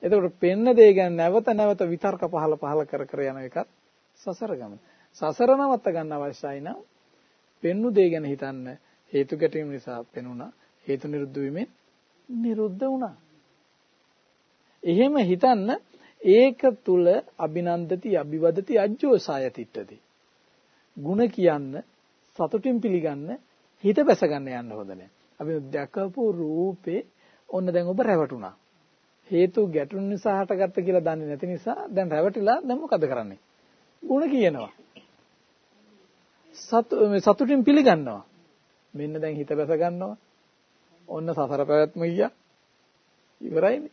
එතකොට පෙන්න දේ ගැන නැවත නැවත විතර්ක පහල පහල කර කර යන එකත් සසර ගමන. සසර නවත්ත ගන්න අවශ්‍යයි නම් පෙන්නු දේ ගැන හිතන්න හේතු ගැටීම නිසා පෙනුණා හේතු නිරුද්ධ වීමෙන් නිරුද්ධ වුණා. එහෙම හිතන්න ඒක තුල අභිනන්දති අභිවදති අජ්ජෝසාය තිට්ඨති. ಗುಣ කියන්න සතුටින් පිළිගන්න හිත බැස ගන්න යන්න හොඳ නැහැ. අපි දැකපු රූපේ ඔන්න දැන් ඔබ රැවටුණා. හේතු ගැටුණු නිසා හටගත්ත කියලා දන්නේ නැති නිසා දැන් රැවටිලා දැන් මොකද කරන්නේ? ಗುಣ කියනවා. සතුටින් පිළිගන්නවා. මෙන්න දැන් හිත බැස ගන්නවා. ඔන්න සසර පැවැත්ම ගියා. ඉවරයිනේ.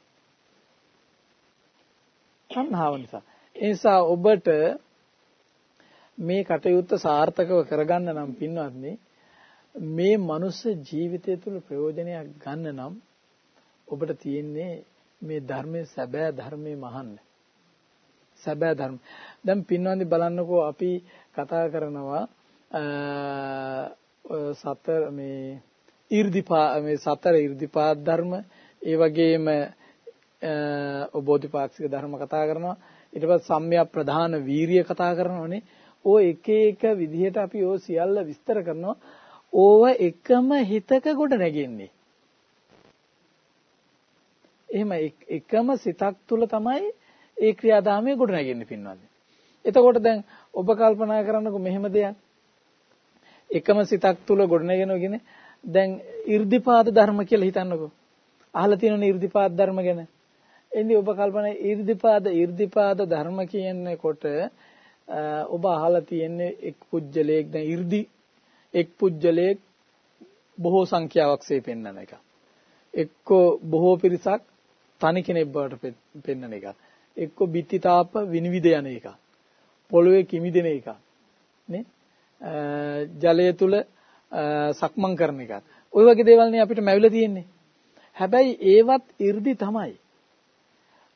තණ්හාව නිසා. ඒ නිසා ඔබට මේ කටයුත්ත සාර්ථකව කරගන්න නම් පින්වත්නි මේ මනුස්ස ජීවිතය තුළ ප්‍රයෝජනයක් ගන්න නම් ඔබට තියෙන්නේ මේ ධර්මයේ සැබෑ ධර්මයේ මහන්න. සැබෑ ධර්ම. දැන් පින්වන්දි බලන්නකෝ අපි කතා කරනවා සතර මේ 이르දිපා මේ සතර 이르දිපාද ධර්ම ඒ වගේම ඔබෝධිපාක්ෂික ධර්ම කතා කරනවා ඊට පස්සේ සම්‍යක් ප්‍රධාන වීරිය කතා කරනවානේ. ඔය එක එක විදිහට අපි ඔය සියල්ල විස්තර කරනවා. ඕව එකම හිතක ගොඩ නැගෙන්නේ. එහෙම එකම සිතක් තුල තමයි ඒ ක්‍රියාදාමය ගොඩ නැගෙන්නේ පින්වත්නි. එතකොට දැන් ඔබ කල්පනා කරන්නකො මෙහෙම දෙයක්. එකම සිතක් තුල ගොඩ නැගෙනවා කියන්නේ දැන් 이르දිපාද ධර්ම කියලා හිතන්නකො. අහලා තියෙනවනේ 이르දිපාද ධර්ම ගැන. එනි ඔබ කල්පනා 이르දිපාද 이르දිපාද ධර්ම කියනකොට ඔබ අහලා තියෙන්නේ එක් පුජ්‍යලයක් දැන් 이르දි එක් පුජ්‍යලයේ බොහෝ සංඛ්‍යාවක් සේ පෙන්වන එක. එක්කෝ බොහෝ පිරිසක් තනි කෙනෙක් බවට පෙන්වන එක. එක්කෝ බිත්ති තාප විනිවිද යන එක. පොළවේ කිමිදෙන එක. නේ? ජලය තුල සක්මන් කරන එක. ওই වගේ දේවල් නේ අපිට මැවිලා තියෙන්නේ. හැබැයි ඒවත් 이르දි තමයි.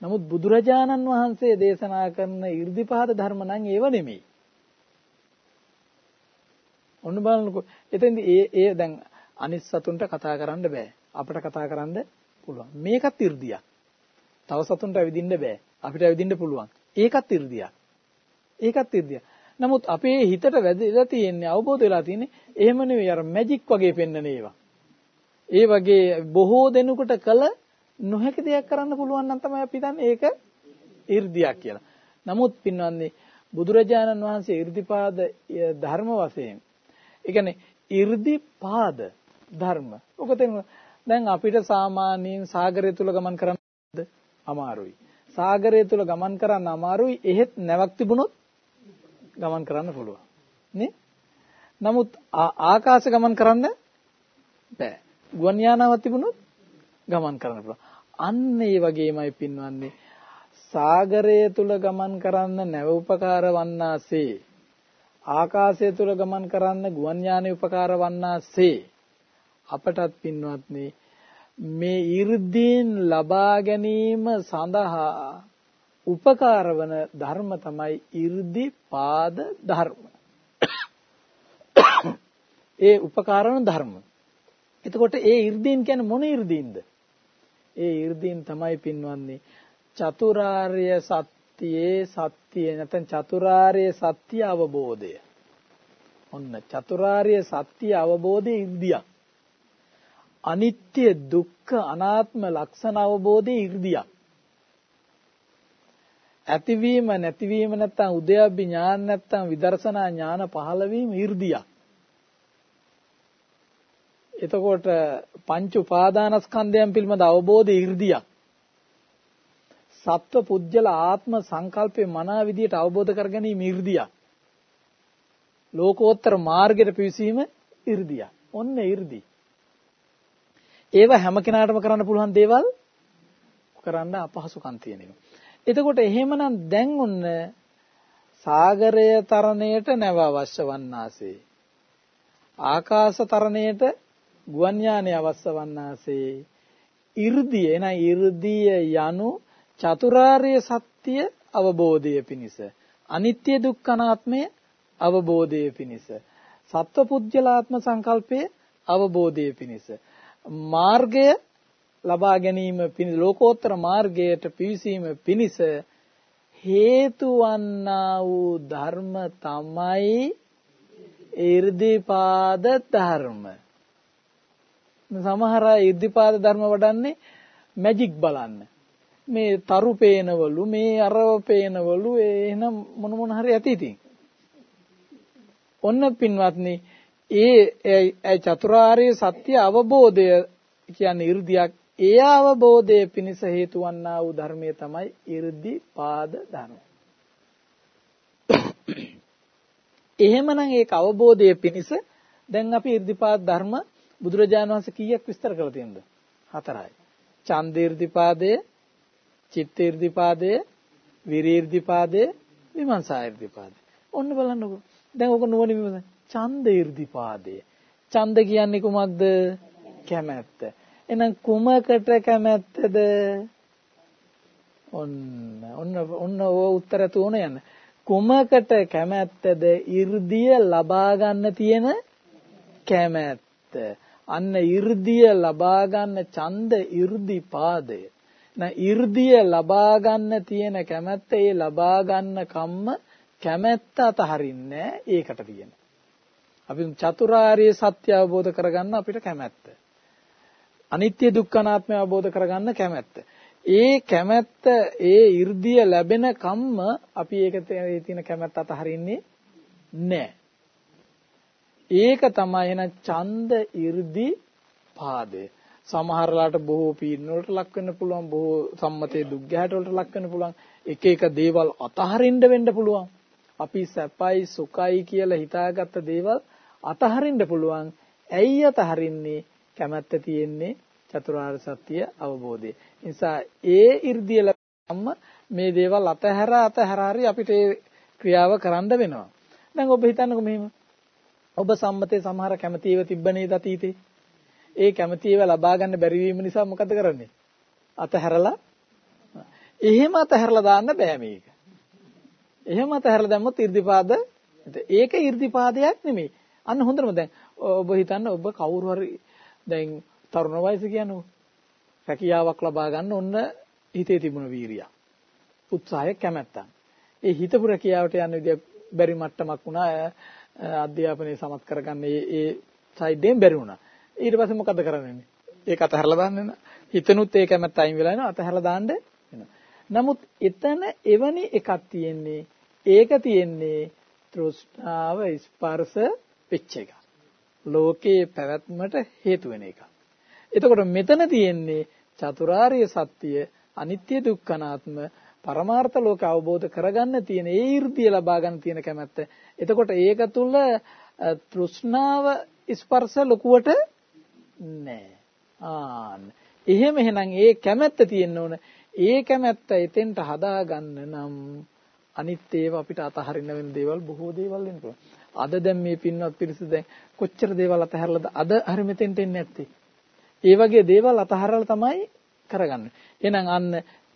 නමුත් බුදුරජාණන් වහන්සේ දේශනා කරන 이르දි පහත ධර්ම නම් ඒව නෙමෙයි. ඔන්න බලන්නකෝ. එතෙන්ද ඒ ඒ දැන් අනිත් සතුන්ට කතා කරන්න බෑ. අපිට කතා කරන්න පුළුවන්. මේකත් 이르දියක්. තව සතුන්ට ඇවිදින්න බෑ. අපිට ඇවිදින්න පුළුවන්. ඒකත් 이르දියක්. ඒකත් 이르දියක්. නමුත් අපේ හිතට වැදලා තියෙන්නේ අවබෝධ වෙලා තියෙන්නේ එහෙම නෙවෙයි අර මැජික් වගේ පෙන්වන ඒවා. ඒ වගේ බොහෝ දෙනෙකුට කල නොහැකි දෙයක් කරන්න පුළුවන් නම් තමයි අපි හිතන්නේ ඒක 이르දියක් කියලා. නමුත් පින්වන්නේ බුදුරජාණන් වහන්සේ 이르දිපාද ධර්ම වශයෙන් ඒ කියන්නේ 이르දිපාද ධර්ම. ඔක දැන් අපිට සාමාන්‍යයෙන් සාගරය තුල ගමන් කරන්නද අමාරුයි. සාගරය තුල ගමන් කරන්න අමාරුයි. එහෙත් නැවක් තිබුණොත් ගමන් කරන්න පුළුවන්. නේ? නමුත් ආකාශ ගමන් කරන්න බෑ. ගුවන් යානාවක් තිබුණොත් ගමන් කරන්න පුළුවන්. අන්න ඒ වගේමයි පින්වන්නේ සාගරය තුල ගමන් කරන්න නැව උපකාර වන්නාසේ ආකාශය තුල ගමන් කරන්න ගුවන් යානය උපකාර වන්නාසේ අපටත් පින්වත්නි මේ 이르දීන් ලබා ගැනීම සඳහා උපකාර වන ධර්ම තමයි 이르දි පාද ධර්ම. ඒ උපකාර වන ධර්ම. එතකොට ඒ 이르දීන් කියන්නේ මොන 이르දීන්ද? ඒ 이르දීන් තමයි පින්වන්නේ චතුරාර්ය සත්‍ය සත්‍යයේ සත්‍යය නැත්නම් චතුරාර්ය සත්‍ය අවබෝධය. ඔන්න චතුරාර්ය සත්‍ය අවබෝධයේ ඉර්ධියක්. අනිත්‍ය දුක්ඛ අනාත්ම ලක්ෂණ අවබෝධයේ ඉර්ධියක්. ඇතිවීම නැතිවීම නැත්තම් උදයබ්බි ඥාන නැත්තම් විදර්ශනා ඥාන පහළ වීම 이르දියක්. එතකොට පංච උපාදානස්කන්ධයන් පිළිබඳ අවබෝධය 이르දියක්. සත්ව පුජ්‍යල ආත්ම සංකල්පේ මනා විදියට අවබෝධ කරගැනීම 이르දියා. ලෝකෝත්තර මාර්ගයට පිවිසීම 이르දියා. ඔන්න 이르දි. ඒව හැම කෙනාටම කරන්න පුළුවන් දේවල් කරන්න අපහසුකම් තියෙන එක. එතකොට එහෙමනම් දැන් ඔන්න සාගරය තරණයට නැව අවශ්‍ය වන්නාසේ. ආකාශ තරණයට ගුවන් යානය අවශ්‍ය වන්නාසේ. 이르දිය එනයි 이르දිය යනු චතුරාර්ය සත්‍ය අවබෝධය පිණිස අනිත්‍ය දුක්ඛ අනාත්මය අවබෝධය පිණිස සත්ව පුජ්‍යලාත්ම සංකල්පයේ අවබෝධය පිණිස මාර්ගය ලබා ගැනීම පිණිස ලෝකෝත්තර මාර්ගයට පිවිසීම පිණිස හේතු වන්නා වූ ධර්ම තමයි 이르දිපාද ධර්ම. සමහර අය 이르දිපාද ධර්ම වඩන්නේ මැජික් බලන්න. මේ තරු පේනවලු මේ අරව පේනවලු එහෙනම් මොන මොන හරි ඇති ඉතින් ඔන්න පින්වත්නි ඒ ඒ චතුරාර්ය සත්‍ය අවබෝධය කියන්නේ 이르දියක් ඒ අවබෝධය පිණිස හේතු වන්නා වූ ධර්මයේ තමයි 이르දි පාද ධර්ම. එහෙමනම් ඒක අවබෝධය පිණිස දැන් අපි 이르දිපාද ධර්ම බුදුරජාණන් වහන්සේ කීයක් විස්තර කරලා තියෙනවද? හතරයි. ඡන්ද 이르දිපාදයේ චිත්ත irdipaදය, විරි irdipaදය, විමර්ශා irdipaදය. ඔන්න බලන්නකෝ. දැන් ඔක නුවණ විමසන. ඡන්ද irdipaදය. ඡන්ද කියන්නේ කුමක්ද? කැමැත්ත. එහෙනම් කුමකට කැමැත්තද? ඔන්න ඔන්න ඔන්න ඕ උත්තර තුන යන. කුමකට කැමැත්තද? 이르දිය ලබා ගන්න තියෙන කැමැත්ත. අන්න 이르දිය ලබා ගන්න ඡන්ද 이르දි පාදය. 이르දිය ලබා ගන්න තියෙන කැමැත්ත ඒ ලබා ගන්න කම්ම කැමැත්ත අතහරින්නේ ඒකට තියෙන. අපි චතුරාර්ය සත්‍ය අවබෝධ කරගන්න අපිට කැමැත්ත. අනිත්‍ය දුක්ඛ අනාත්මය අවබෝධ කරගන්න කැමැත්ත. ඒ කැමැත්ත ඒ 이르දිය ලැබෙන කම්ම අපි ඒක තියෙන කැමැත්ත අතහරින්නේ නැහැ. ඒක තමයි එහෙනම් ඡන්ද 이르දි පාදේ සමහරලාට බොහෝ පීඩන වලට ලක් වෙන්න පුළුවන් බොහෝ සම්මතයේ දුක් ගැහැට වලට ලක් වෙන්න පුළුවන් එක එක දේවල් අතහරින්න වෙන්න පුළුවන් අපි සැපයි සුඛයි කියලා හිතාගත්ත දේවල් අතහරින්න පුළුවන් ඇයි අතහරින්නේ කැමැත්ත තියෙන්නේ චතුරාර්ය සත්‍ය අවබෝධය. නිසා ඒ 이르දිය ලැබම්ම මේ දේවල් අතහැර අතහැර හරි අපිට ඒ ක්‍රියාව කරන්න වෙනවා. දැන් ඔබ හිතන්නකෝ මෙහෙම. ඔබ සම්මතේ සමහර කැමැතිව තිබ්බ නේද අතීතේ? ඒ කැමැති ඒවා ලබා ගන්න බැරි වීම නිසා මොකද කරන්නේ? අතහැරලා එහෙම අතහැරලා දාන්න බෑ මේක. එහෙම අතහැරලා දැම්මොත් 이르දිපාද ඒක 이르දිපාදයක් නෙමෙයි. අන්න හොඳටම දැන් ඔබ හිතන්න ඔබ කවුරු හරි දැන් තරුණ වයස කියන්නේ රැකියාවක් ලබා ගන්න ඔන්න හිතේ තිබුණ වීරිය. උත්සාහය කැමැත්තක්. ඒ හිතපු රැකියාවට යන විදිය බැරි මට්ටමක් වුණා. අධ්‍යාපනය සමත් කරගන්න ඒ ඒ සයිඩ්යෙන් බැරි වුණා. ඊට පස්සේ මොකද කරන්නේ? ඒක අතහැරලා දාන්න නේද? හිතනුත් ඒ කැමැත්ත අයින් වෙලා යනවා අතහැරලා දාන්න වෙනවා. නමුත් එතන එවැනි එකක් තියෙන්නේ. ඒක තියෙන්නේ තෘෂ්ණාව ස්පර්ශ වෙච්ච එක. ලෝකයේ පැවැත්මට හේතු වෙන එක. එතකොට මෙතන තියෙන්නේ චතුරාර්ය සත්‍ය අනිත්‍ය දුක්ඛ අනාත්ම පරමාර්ථ ලෝක අවබෝධ කරගන්න තියෙන ඒ 이르දිය ලබා ගන්න තියෙන කැමැත්ත. එතකොට ඒක තුල තෘෂ්ණාව ස්පර්ශ ලකුවට නෑ. ආන්න. එහෙම එහෙනම් ඒ කැමැත්ත තියෙන්න ඕන. ඒ කැමැත්ත එතෙන්ට හදාගන්න නම් අනිත් ඒවා අපිට අතහරින්න වෙන දේවල් බොහෝ දේවල් වෙන්න පුළුවන්. අද දැන් මේ පින්වත් පිරිස දැන් කොච්චර දේවල් අතහැරලාද අද හරි මෙතෙන්ට එන්නේ නැත්තේ. ඒ වගේ දේවල් අතහරලා තමයි කරගන්න. එහෙනම් අන්න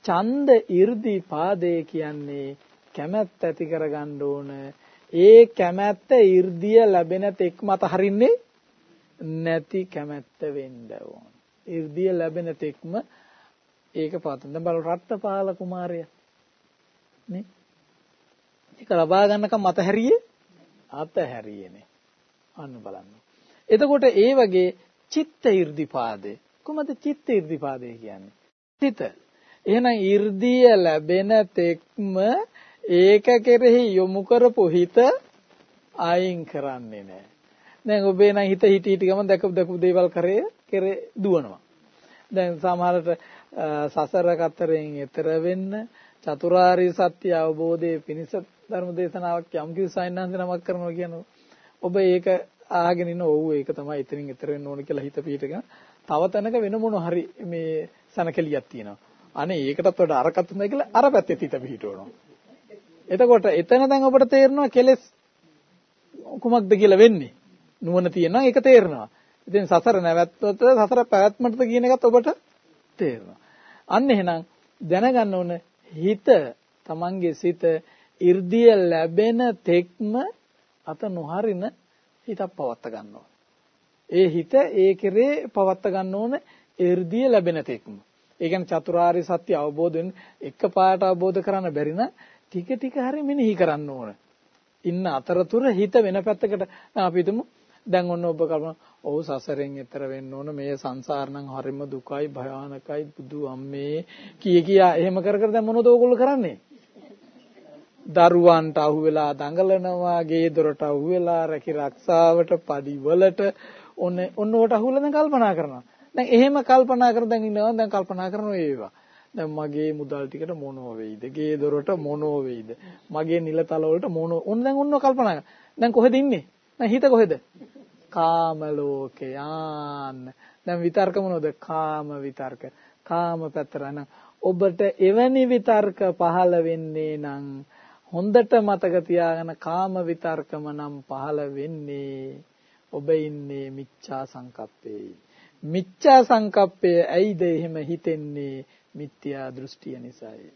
ඡන්ද 이르දි පාදේ කියන්නේ කැමැත්ත ඇති කරගන්න ඕන. ඒ කැමැත්ත 이르දිය ලැබෙන තෙක්ම අතහරින්නේ නැති කැමැත්ත වෙන්න ඕන. 이르දිය ලැබෙන තෙක්ම ඒක පාතන. දැන් බලන්න රත්පාල කුමාරයා නේ ඒක ලබා ගන්නකම් අතහැරියේ අතහැරියේනේ. අන්න බලන්න. එතකොට ඒ වගේ චිත්ත irdipaade කොහොමද චිත්ත irdipaade කියන්නේ? සිත. එහෙනම් irdiya ලැබෙන තෙක්ම ඒක කෙරෙහි යොමු කරපු හිත අයින් කරන්නේ නැහැ. දැන් ඔබේ නම් හිත හිටි හිටි ගමන් දැකපු දැකපු දේවල් කරේ කෙරේ දුවනවා. දැන් සමහරට සසර කතරෙන් එතර වෙන්න චතුරාර්ය සත්‍ය අවබෝධයේ පිණිස ධර්ම දේශනාවක් යම් කිසි සයන්හන්ස නමක් කරනවා කියනවා. ඔබ ඒක ආගෙන ඉන්න ඔව් ඒක තමයි එතනින් එතර වෙන්න ඕන කියලා හිත පිටගෙන තව තැනක වෙන මොන හරි මේ සනකලියක් තියෙනවා. අනේ ඒකටත් වඩා අරකට හොඳයි කියලා අර පැත්තේ හිත පිටවනවා. එතකොට එතන දැන් ඔබට තේරෙනවා කෙලස් කුමක්ද කියලා වෙන්නේ. නුවණ තියෙනවා ඒක තේරෙනවා. ඉතින් සසර නැවැත්වත සසර පැවැත්මටද කියන එකත් ඔබට තේරෙනවා. අන්න එහෙනම් දැනගන්න ඕන හිත තමන්ගේ සිත 이르දිය ලැබෙන තෙක්ම අත නොහරින හිතක් පවත්ත ගන්න ඒ හිත ඒ කෙරේ පවත්ත ගන්න ඕන 이르දිය ලැබෙන තෙක්ම. ඒ කියන්නේ චතුරාර්ය සත්‍ය අවබෝධයෙන් එකපාරට අවබෝධ කරන්න බැරි නම් ටික ටික හරි මෙනෙහි කරන්න ඕන. ඉන්න අතරතුර හිත වෙන පැත්තකට අපි හිතමු දැන් ඔන්න ඔබ කල්පනා ඔව් සසරෙන් එතර වෙන්න ඕන මේ සංසාර නම් හරිම දුකයි භයානකයි බුදු අම්මේ කී කියා. එහෙම කර කර දැන් මොනවද ඕගොල්ලෝ කරන්නේ? දරුවන්ට අහු වෙලා දඟලනවා ගේ දොරට අහු වෙලා රැකී රක්ෂාවට පඩි වලට. ඔන්න ඔන්න වට අහුවලා දැන් කල්පනා කරනවා. දැන් එහෙම කල්පනා කර දැන් ඉන්නවා දැන් කල්පනා කරනවා ඒවා. දැන් මගේ මුදල් ටිකට මොනෝ වෙයිද? ගේ දොරට මොනෝ වෙයිද? මගේ නිලතල වලට මොනෝ ඔන්න දැන් ඔන්න කල්පනා දැන් කොහෙද ඉන්නේ? දැන් හිත කොහෙද? කාම ලෝකේ ආන්න. දැන් විතර්ක මොනවද? කාම විතර්ක. කාම පැතරන ඔබට එවැනි විතර්ක පහළ වෙන්නේ නම් හොඳට මතක තියාගන්න කාම විතර්කම නම් පහළ වෙන්නේ ඔබ ඉන්නේ මිච්ඡා සංකප්පේ මිච්ඡා සංකප්පය ඇයිද එහෙම හිතෙන්නේ? මිත්‍යා දෘෂ්ටිය නිසායි.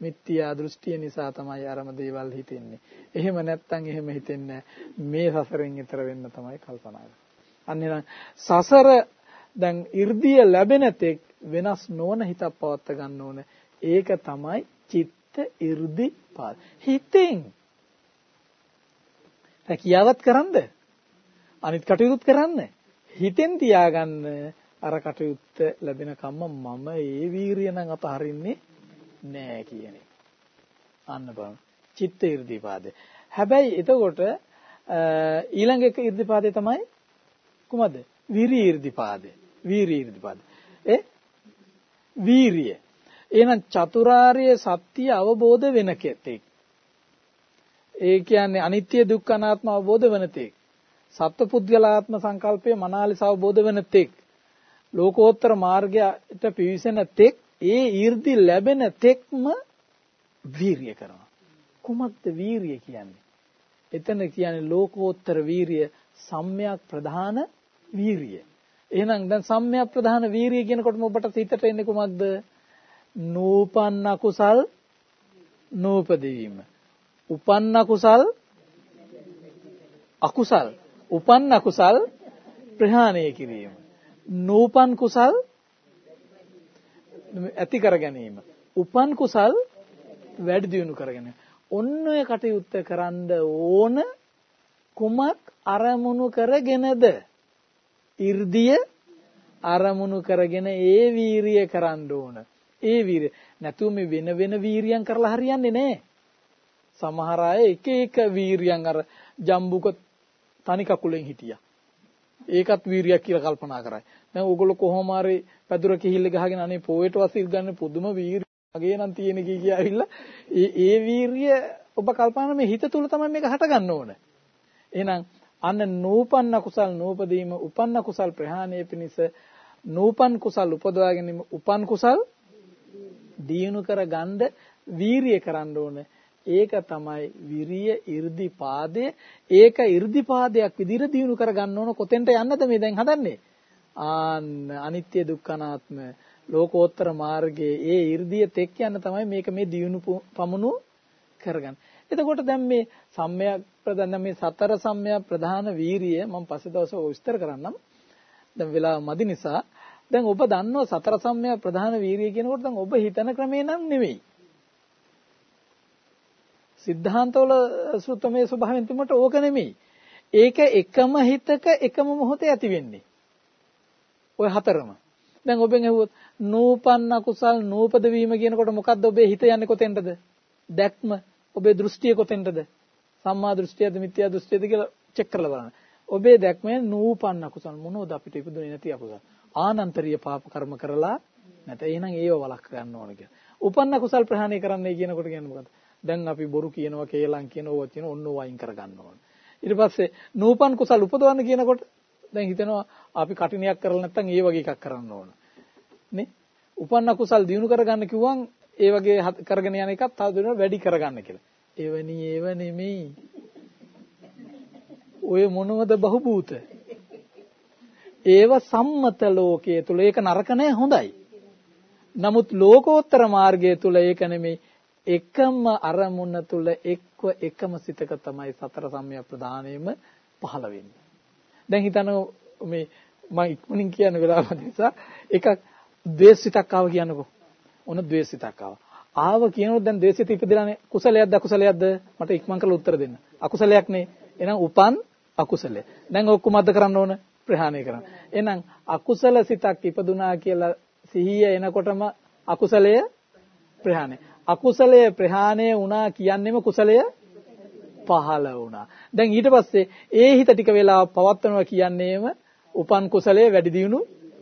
මිත්‍යා දෘෂ්ටිය නිසා තමයි අරම දේවල් හිතෙන්නේ. එහෙම නැත්තම් එහෙම හිතෙන්නේ මේ සසරෙන් ඈතර වෙන්න තමයි කල්පනා කරන්නේ. සසර දැන් 이르දිය ලැබෙන තෙක් වෙනස් නොවන හිතක් පවත්ත ගන්න ඕන. ඒක තමයි චිත්ත 이르දි පාද. හිතෙන් රැකියාවත් කරන්ද? අනිත් කටයුතුත් කරන්න. හිතෙන් තියාගන්න අර කටයුත්ත ලැබෙන කම්ම මම ඒ වීරිය නම් අතහරින්නේ නෑ කියන එක. අන්න බලන්න. චිත්ත irdipaade. හැබැයි එතකොට ඊළඟ එක irdipaade තමයි කුමද? විරි irdipaade. වීරි irdipaade. ඒ වීරිය. එහෙනම් චතුරාර්ය සත්‍ය අවබෝධ වෙන කෙතෙක්. ඒ කියන්නේ අනිත්‍ය දුක්ඛ අනාත්ම අවබෝධ වෙන තෙක්. සත්පුද්ගලාත්ම සංකල්පය මනාලෙස අවබෝධ වෙන තෙක්. ලෝකෝත්තර මාර්ගයට පිවිසෙන තෙක් ඒ ඊර්දි ලැබෙන තෙක්ම වීරිය කරනවා. කුමක්ද වීරිය කියන්නේ? එතන කියන්නේ ලෝකෝත්තර වීරිය සම්‍යක් ප්‍රධාන වීරිය. එහෙනම් දැන් සම්‍යක් ප්‍රධාන වීරිය කියනකොටම ඔබට හිතට එන්නේ කුමක්ද? නූපන්න කුසල් නූපදීම. උපන්න කුසල් අකුසල්. උපන්න කුසල් ප්‍රහාණය කිරීම. නූපන් කුසල් ඇති කර ගැනීම. උපන් කුසල් වැඩි දියුණු කරගෙන. ඔන්න ඔය කටයුත්ත කරන්න ඕන කුමක් අරමුණු කරගෙනද? 이르දිය අරමුණු කරගෙන ඒ වීරිය කරන්න ඕන. ඒ වීරිය නැතුව මේ වෙන වෙන වීරියන් කරලා හරියන්නේ නැහැ. සමහර අය එක එක වීරියන් අර ජම්බුක තනි කකුලෙන් හිටියා. ඒකත් වීරියක් කියලා කල්පනා කරයි. දැන් ඕගොල්ලෝ කොහොම හරි පැදුර කිහිල්ල ගහගෙන අනේ පොයට වසිල් ගන්න පුදුම වීරිය මගේ නම් තියෙන කී කිය ඇවිල්ලා ඒ ඒ වීරිය ඔබ කල්පනා මේ හිත තුල තමයි මේක හට ගන්න ඕන. එහෙනම් අන්න නූපන්න කුසල් නූපදීම උපන්න කුසල් ප්‍රහාණය පිණිස නූපන් කුසල් උපදවා ගැනීම උපන් කුසල් දියුණු කර ගන්න වීරිය කරන්න ඕන. ඒක තමයි විරිය 이르දිපාදය. ඒක 이르දිපාදයක් විදිහට දිනු කරගන්න ඕන කොතෙන්ට යන්නද මේ දැන් හදන්නේ? ආන්න අනිත්‍ය දුක්ඛනාත්ම ලෝකෝත්තර මාර්ගයේ ඒ 이르දිය තෙක් යන්න තමයි මේක මේ දිනු පමුණු කරගන්න. එතකොට දැන් මේ සම්මයක් ප්‍රධාන මේ සතර සම්මයක් ප්‍රධාන වීරිය මම පස්සේ දවසක විස්තර කරන්නම්. දැන් වෙලාව මදි නිසා දැන් ඔබ දන්නවා සතර සම්මයක් ප්‍රධාන වීරිය කියනකොට දැන් ඔබ හිතන ක්‍රමේ නම් නෙමෙයි. සිද්ධාන්තවල සුත්තමේ ස්වභාවයෙන් තිබුණට ඕක නෙමෙයි. ඒක එකම හිතක එකම මොහොතේ ඇති වෙන්නේ. ඔය හතරම. දැන් ඔබෙන් ඇහුවොත් නූපන්න කුසල් නූපද වීම කියනකොට මොකද්ද ඔබේ හිත යන්නේ කොතෙන්ටද? දැක්ම ඔබේ දෘෂ්ටිය කොතෙන්ටද? සම්මා දෘෂ්ටියද මිත්‍යා දෘෂ්ටියද කියලා චෙක් කරලා බලන්න. ඔබේ දැක්මෙන් නූපන්න කුසල් මොනවද අපිට ඉපදුනේ නැති අකුසල්? ආනන්තරීය පාප කර්ම කරලා නැත. එහෙනම් ඒව වළක්ව ගන්න ඕන කියලා. උපන්න කුසල් ප්‍රහාණය කරන්නයි කියනකොට කියන්නේ මොකද්ද? දැන් අපි බොරු කියනවා කේලම් කියනවා කියන ඔන්න වයින් කරගන්න ඕන. ඊට පස්සේ නූපන් කුසල් උපදවන්න කියනකොට දැන් හිතෙනවා අපි කටිනියක් කරලා නැත්නම් ඒ වගේ එකක් කරන්න ඕන. නේ? උපන්න කුසල් දිනු කරගන්න කිව්වම් ඒ වගේ කරගෙන යන එකත් තව දුරට වැඩි කරගන්න කියලා. එවැනි ඒව නෙමෙයි. ඔය මොනවද බහූබූත? ඒව සම්මත ලෝකයේ තුල ඒක නරක නෑ හොඳයි. නමුත් ලෝකෝත්තර මාර්ගය තුල ඒක නෙමෙයි එකම අරමුණ තුල එක්ව එකම සිතක තමයි සතර සම්‍යක් ප්‍රදානයේම පහළ වෙන්නේ. දැන් හිතන්න මේ මම ඉක්මනින් කියන වෙලාව නිසා එකක් ද්වේෂිතක් ආව කියනකො. ඔන්න ද්වේෂිතක් ආව. ආව කියනොත් දැන් ද්වේෂිත ඉපදිලානේ කුසලයක්ද අකුසලයක්ද මට ඉක්මන් කරලා උත්තර දෙන්න. අකුසලයක් නේ. එහෙනම් උපන් අකුසලය. දැන් ඔක්කොමද කරන්න ඕන? ප්‍රහාණය කරන්න. එහෙනම් අකුසල සිතක් ඉපදුනා කියලා සිහිය එනකොටම අකුසලය ප්‍රහාණය. අකුසලය ප්‍රහාණය වුණා කියන්නේම කුසලය පහළ වුණා. දැන් ඊට පස්සේ ඒ හිත ටික වෙලා පවත්වනවා කියන්නේම උපන් කුසලයේ වැඩි දියුණු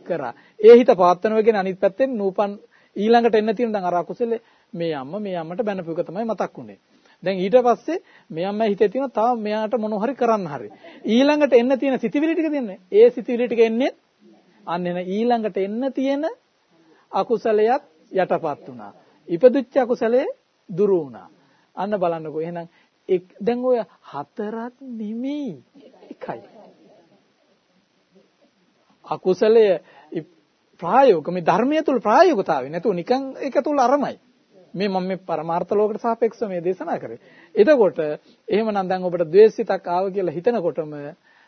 කරා. ඒ හිත පවත්වනවා කියන අනිත් පැත්තෙන් නූපන් ඊළඟට එන්න තියෙන දැන් අර අකුසලේ මේ අම්ම මේ අම්මට බැනපු එක තමයි මතක් වුනේ. දැන් ඊට පස්සේ මේ අම්මයි හිතේ තියෙන තව මෙයාට මොන හරි කරන්න හරි. ඊළඟට එන්න තියෙන සිතිවිලි ටික දෙන්නේ. ඒ සිතිවිලි ටික එන්නේ අන්න එන ඊළඟට එන්න තියෙන අකුසලයක් යටපත් වුණා. ඉපදුච්ච අකුසලයේ දුරු වුණා. අන්න බලන්නකෝ. එහෙනම් දැන් ඔය හතරක් නෙමෙයි එකයි. අකුසලය ප්‍රායෝගික මේ ධර්මයේ තුල ප්‍රායෝගිකතාවය නැතුව නිකන් ඒක තුල අරමයි. මේ මම මේ පරමාර්ථ ලෝකයට සාපේක්ෂව මේ දේශනා කරේ. එතකොට එහෙමනම් දැන් ඔබට ද්වේෂිතක් ආව කියලා හිතනකොටම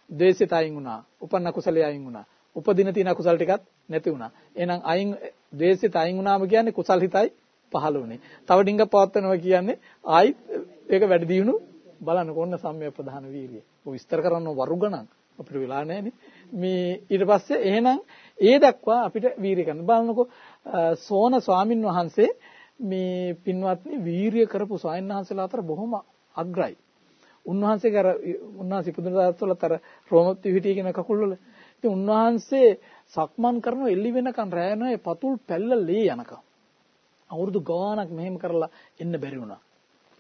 ද්වේෂිත අයින් වුණා. උපන්න කුසලයේ අයින් වුණා. උපදින තියෙන කුසල ටිකත් නැති වුණා. එහෙනම් අයින් ද්වේෂිත අයින් වුණාම කියන්නේ කුසල් හිතයි පහළ වුණේ. තව ඩිංග පවත්වනවා කියන්නේ ආයි ඒක වැඩි දියුණු බලන්න කොන්න සම්මිය ප්‍රධාන වීර්යය. ඔය විස්තර කරන්න වරු ගණන් අපිට වෙලා නැහැනේ. මේ ඊට පස්සේ එහෙනම් ඒ දක්වා අපිට වීර්ය කරන්න බලනකො සෝන ස්වාමින් වහන්සේ මේ පින්වත්නි වීරිය කරපු ස්වාමීන් වහන්සේලා අතර බොහොම අග්‍රයි. උන්වහන්සේගේ අර උන්වහන්සේ ඉපදුනදාස්වලත් අර රෝම ත්‍රිවිධිය කියන කකුල් වල. ඉතින් උන්වහන්සේ සක්මන් කරන එල්ලි වෙනකන් රැය නැහැ පතුල් පැල්ල ලේ යනකම්. අවුරුදු ගාණක් මෙහෙම කරලා එන්න බැරි වුණා.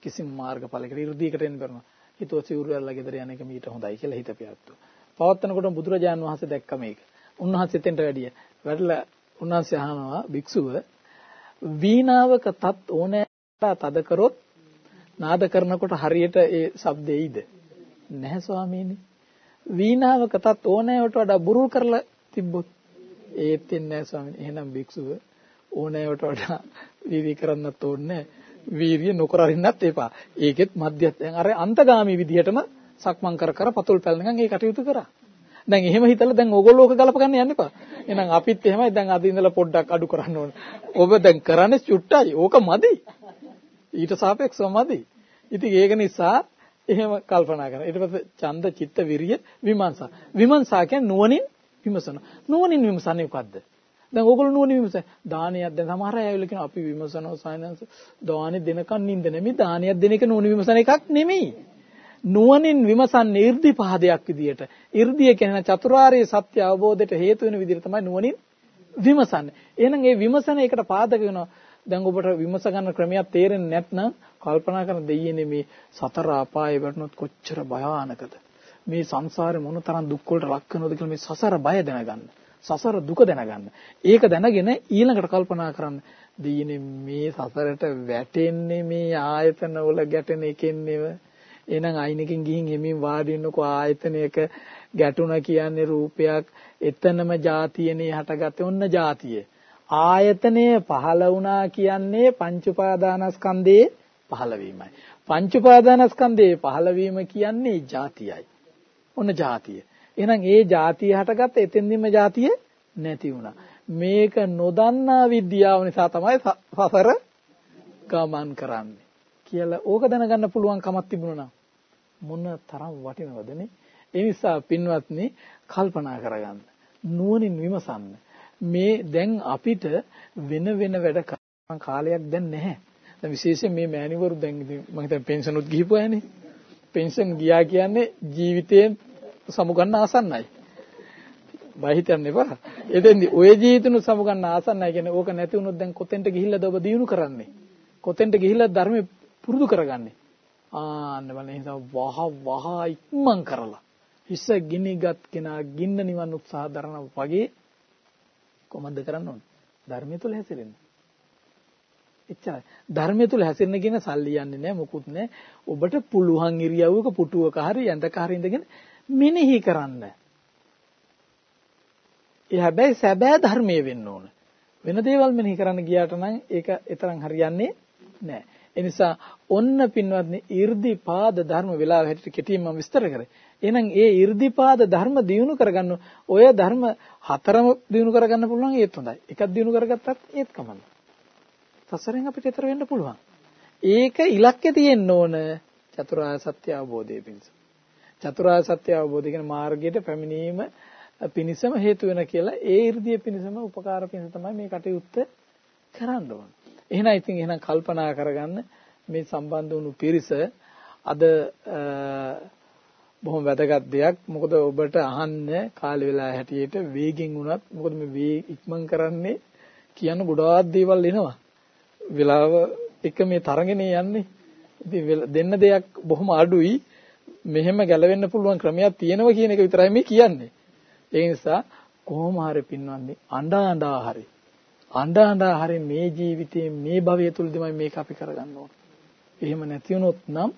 කිසිම මාර්ගඵලයකට 이르දීකට එන්න බැරුණා. හිතුව සිවුරුවල්ලා ගෙදර යන එක මීට හොඳයි කියලා හිතපියත්තු. පවත්තනකොට බුදුරජාන් වහන්සේ දැක්ක මේක. උන්වහන්සේ එතෙන්ට වැඩිය. වැඩලා උන්වහන්සේ අහනවා භික්ෂුව වීණාවක තත් ඕනෑට තද කරොත් නාද කරනකොට හරියට ඒ ශබ්දෙ එයිද? නැහැ ස්වාමීනි. වීණාවක තත් ඕනෑවට වඩා බුරුල් කරලා තිබ්බොත් ඒත් එන්නේ නැහැ ස්වාමීනි. එහෙනම් භික්ෂුව ඕනෑවට වඩා වීර්ය කරන්නත් ඕනේ වීර්ය නොකර අරින්නත් එපා. ඒකෙත් මධ්‍යස්ථ දැන් අර අන්තගාමි විදිහටම සක්මන් කර කර පතුල් පැලනකන් ඒ කටයුතු කරා. දැන් එහෙම හිතලා දැන් ඕගොල්ලෝ ඕක ගලප ගන්න යන්න එපා. එහෙනම් අපිත් එහෙමයි දැන් අද ඉඳලා පොඩ්ඩක් අඩු කරන්න ඕන. ඔබ දැන් කරන්නේ චුට්ටයි. ඕක මදි. ඊට සාපේක්ෂව මදි. ඉතින් ඒක නිසා එහෙම කල්පනා කරනවා. ඊට පස්සේ ඡන්ද චිත්ත විරිය විමර්ශන. විමර්ශා කියන්නේ නුවණින් විමසන. නුවණින් විමසන්නේ මොකද්ද? දැන් ඕගොල්ලෝ නුවණ විමස දානයක් දැන් සමහර අය ඇවිල්ලා කියනවා අපි විමසනවා සයනස දානෙ දෙනකන් නින්ද නෙමෙයි දානයක් දෙන එක නුවණ විමසන එකක් නෙමෙයි. නුවණින් විමසන්නේ 이르දිපාදයක් විදියට. 이르දිය කියන්නේ චතුරාර්ය සත්‍ය අවබෝධයට හේතු වෙන විදියට තමයි නුවණින් විමසන්නේ. එහෙනම් ඒ විමසන එකට පාදක වෙනවා. දැන් ඔබට විමස ගන්න ක්‍රමයක් තේරෙන්නේ නැත්නම් කල්පනා කරන දෙයියනේ මේ සතර අපායේ වැටුනොත් කොච්චර භයානකද? මේ සංසාරේ මොනතරම් දුක් වලට ලක් වෙනවද කියලා මේ සසර බය දැනගන්න. සසර දුක දැනගන්න. ඒක දැනගෙන ඊළඟට කල්පනා කරන්න. දීනේ මේ සසරට වැටෙන්නේ මේ ආයතන වල ගැටෙන එකෙන් නෙව. එහෙනම් අයිනකින් ගිහින් එමින් වාඩි වෙනකෝ ආයතනයක ගැටුණා කියන්නේ රූපයක් එතනම જાතියනේ හටගත්තේ ඔන්න જાතිය. ආයතනය පහළ වුණා කියන්නේ පංච උපාදානස්කන්ධයේ පහළ වීමයි. පංච උපාදානස්කන්ධයේ පහළ වීම කියන්නේ જાතියයි. ඔන්න જાතිය. එහෙනම් ඒ જાතිය හටගත්ත එතෙන්දිම જાතිය නැති වුණා. මේක නොදන්නා විද්‍යාව නිසා තමයි සසර ගමන් කරන්නේ. කියලා ඕක දැනගන්න පුළුවන් කමක් තිබුණා මොන තරම් වටිනවදනේ ඒ නිසා පින්වත්නි කල්පනා කරගන්න. නුවණින් විමසන්න. මේ දැන් අපිට වෙන වෙන වැඩ කරන කාලයක් දැන් නැහැ. දැන් විශේෂයෙන් මේ මෑණිවරු දැන් මම හිතන්නේ පෙන්ෂන් උත් ගිහිපු අයනේ. පෙන්ෂන් ගියා කියන්නේ ජීවිතයෙන් සමුගන්න ආසන්නයි බය හිතන්න එපා එතෙන්දි ඔය ජීවිතනු සමුගන්න ආසන්නයි කියන්නේ ඕක නැති වුණොත් දැන් කොතෙන්ට ගිහිල්ලාද ඔබ දිනු කරන්නේ කොතෙන්ට ගිහිල්ලා ධර්මයේ පුරුදු කරගන්නේ. ආන්න බලන්න නිසා වහ වහ ඉක්මන් කරලා හිස ගිනිගත් කෙනා ගින්න නිවන් උත්සාහ දරනවා වගේ කොහොමද කරන්න ඕන? ධර්මය තුල හැසිරෙන්න. එච්චරයි. ධර්මය තුල හැසිරෙන්න කියන සල්ලි යන්නේ නැහැ මොකුත් නැහැ. ඔබට පුළුවන් ඉරියව්වක පුටුවක හරි යන්තක හරි ඉඳගෙන මෙනෙහි කරන්න. ඒ හැබැයි සැබෑ ධර්මයේ වෙන්න ඕන. වෙන දේවල් මෙනෙහි කරන්න ගියාට නම් ඒක එතරම් හරියන්නේ නැහැ. ඒ නිසා ඔන්න පින්වත්නි 이르දිපාද ධර්ම වෙලාව හැටියට කෙටියෙන් මම විස්තර කරේ. එහෙනම් ඒ 이르දිපාද ධර්ම දිනු කරගන්න ඔය ධර්ම හතරම දිනු කරගන්න පුළුවන් ඒත් හොඳයි. එකක් දිනු කරගත්තත් ඒත් කමන්න. සසරෙන් අපිට ඈතර වෙන්න පුළුවන්. ඒක ඉලක්කේ තියෙන්න ඕන චතුරාර්ය සත්‍ය අවබෝධය පිණිස. චතුරාර්ය සත්‍ය අවබෝධ කියන මාර්ගයට පැමිණීම පිණිසම හේතු වෙන කියලා ඒ 이르දිය පිණිසම උපකාර පිණිස තමයි මේ කටයුත්ත කරන්න ඕන. එහෙනම් ඉතින් එහෙනම් කල්පනා කරගන්න මේ සම්බන්ධ වුණු පිරිස අද බොහොම වැදගත් දෙයක්. මොකද ඔබට අහන්න කාලේ වෙලා හැටියට වේගෙන් වුණත් මොකද මේ වේ ඉක්මන් කරන්නේ කියන ගොඩාක් දේවල් එනවා. වෙලාව එක මේ තරගෙන යන්නේ. ඉතින් දෙන්න දෙයක් බොහොම අඩුයි. මෙහෙම ගැලවෙන්න පුළුවන් ක්‍රමයක් තියෙනවා කියන එක විතරයි මේ කියන්නේ. ඒ නිසා කොහොම හරි පින්වත්නි අඬා අඬා හරි අඬා අඬා හරි මේ ජීවිතයේ මේ භවය තුලදීමයි මේක අපි කරගන්න ඕන. එහෙම නැති වුණොත් නම්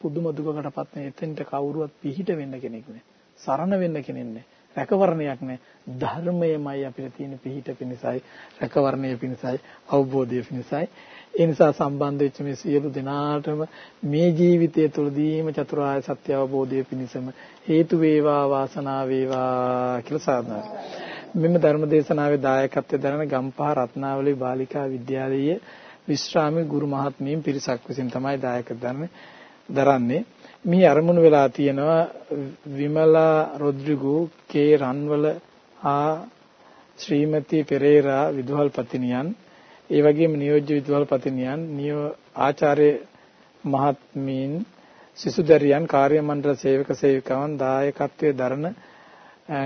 පුදුම දුකකටපත් වෙන එතෙන්ට කවුරුවත් පිහිට වෙන්න කෙනෙක් නෑ. සරණ වෙන්න කෙනෙක් නෑ. රැකවරණයක් නෑ. ධර්මයමයි අපිට තියෙන පිහිට පිණිසයි, රැකවරණය පිණිසයි, අවබෝධය පිණිසයි. ඒ නිසා සම්බන්ධ වෙච්ච මේ සියලු දෙනාටම මේ ජීවිතය තුළදීම චතුරාර්ය සත්‍ය අවබෝධය පිණිසම හේතු වේවා වාසනාව වේවා කියලා සාදනා. මෙම ධර්ම දේශනාවේ දායකත්වයෙන් දරන ගම්පහ රත්නාවලි බාලිකා විද්‍යාලයේ විශ්‍රාමී ගුරු මහත්මීන් පිරිසක් විසින් තමයි දායක දරන්නේ. මේ අරමුණු වෙලා තියෙනවා විමලා රොඩ්රිගෝ කේ රන්වල ආ ශ්‍රීමති පෙරේරා විදුහල්පතිනියන් ඒ වගේම නියෝජ්‍ය විදුහල්පතිනියන් නියෝ ආචාර්ය මහත්මීන් සිසුදරියන් කාර්ය මණ්ඩල සේවක සේවිකාවන් දායකත්වයේ දරන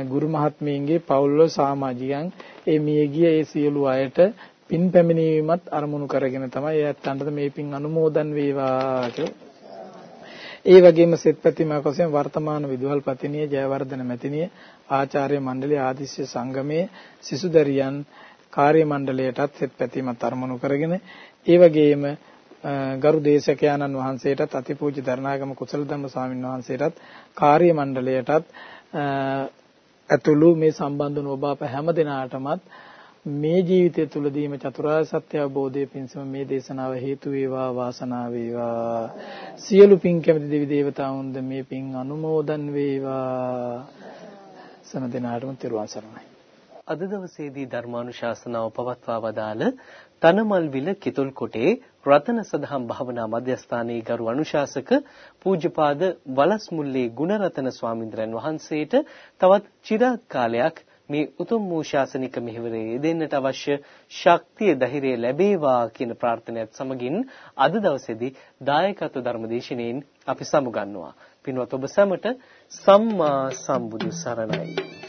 ගුරු මහත්මීන්ගේ පවුල්වල සමාජිකයන් ඒ මියගිය ඒ සියලු අයට පින් පැමිණීමත් අරමුණු කරගෙන තමයි ඒ ඇත්තන්ට මේ පින් අනුමෝදන් වේවා ඒ වගේම සෙත්පැතිමක් වශයෙන් වර්තමාන විදුහල්පතිනිය ජයවර්ධන මැතිනිය ආචාර්ය මණ්ඩලයේ ආදිශ්‍ය සංගමයේ සිසුදරියන් කාර්ය මණ්ඩලයටත් සෙත්පැතිමත් අරමුණු කරගෙන ඒ වගේම ගරු දේශකයාණන් වහන්සේටත් අතිපූජ්‍ය දරණාගම කුසල ධම්ම ස්වාමීන් වහන්සේටත් කාර්ය මණ්ඩලයටත් ඇතුළු මේ සම්බන්ධ වුණු ඔබ අප හැම දිනාටමත් මේ ජීවිතය තුළදීම චතුරාර්ය සත්‍ය අවබෝධය පිණිසම මේ දේශනාව හේතු වේවා වාසනාව වේවා. සියලු පින් කැමති දෙවි දේවතාවුන්ද මේ පින් අනුමෝදන් වේවා. සම දිනාටම තෙරුවන් සරණයි. අද දවසේදී ධර්මානුශාසනාව පවත්වා වදාළ තනමල්විල කිතුල්කොටේ රතන සදහම් භාවනා මධ්‍යස්ථානයේ ගරු අනුශාසක පූජ්‍යපාද වලස්මුල්ලේ ගුණරතන ස්වාමින්ද්‍රයන් වහන්සේට තවත් চিරාත් කාලයක් මේ උතුම් වූ ශාසනික මෙහෙවරේ දෙන්නට අවශ්‍ය ශක්තිය ධෛර්යය ලැබේවා කියන ප්‍රාර්ථනාවත් සමගින් අද දවසේදී දායකත්ව ධර්මදේශනෙන් අපි සමුගන්නවා. පින්වත් ඔබ සැමට සම්මා සම්බුදු සරණයි.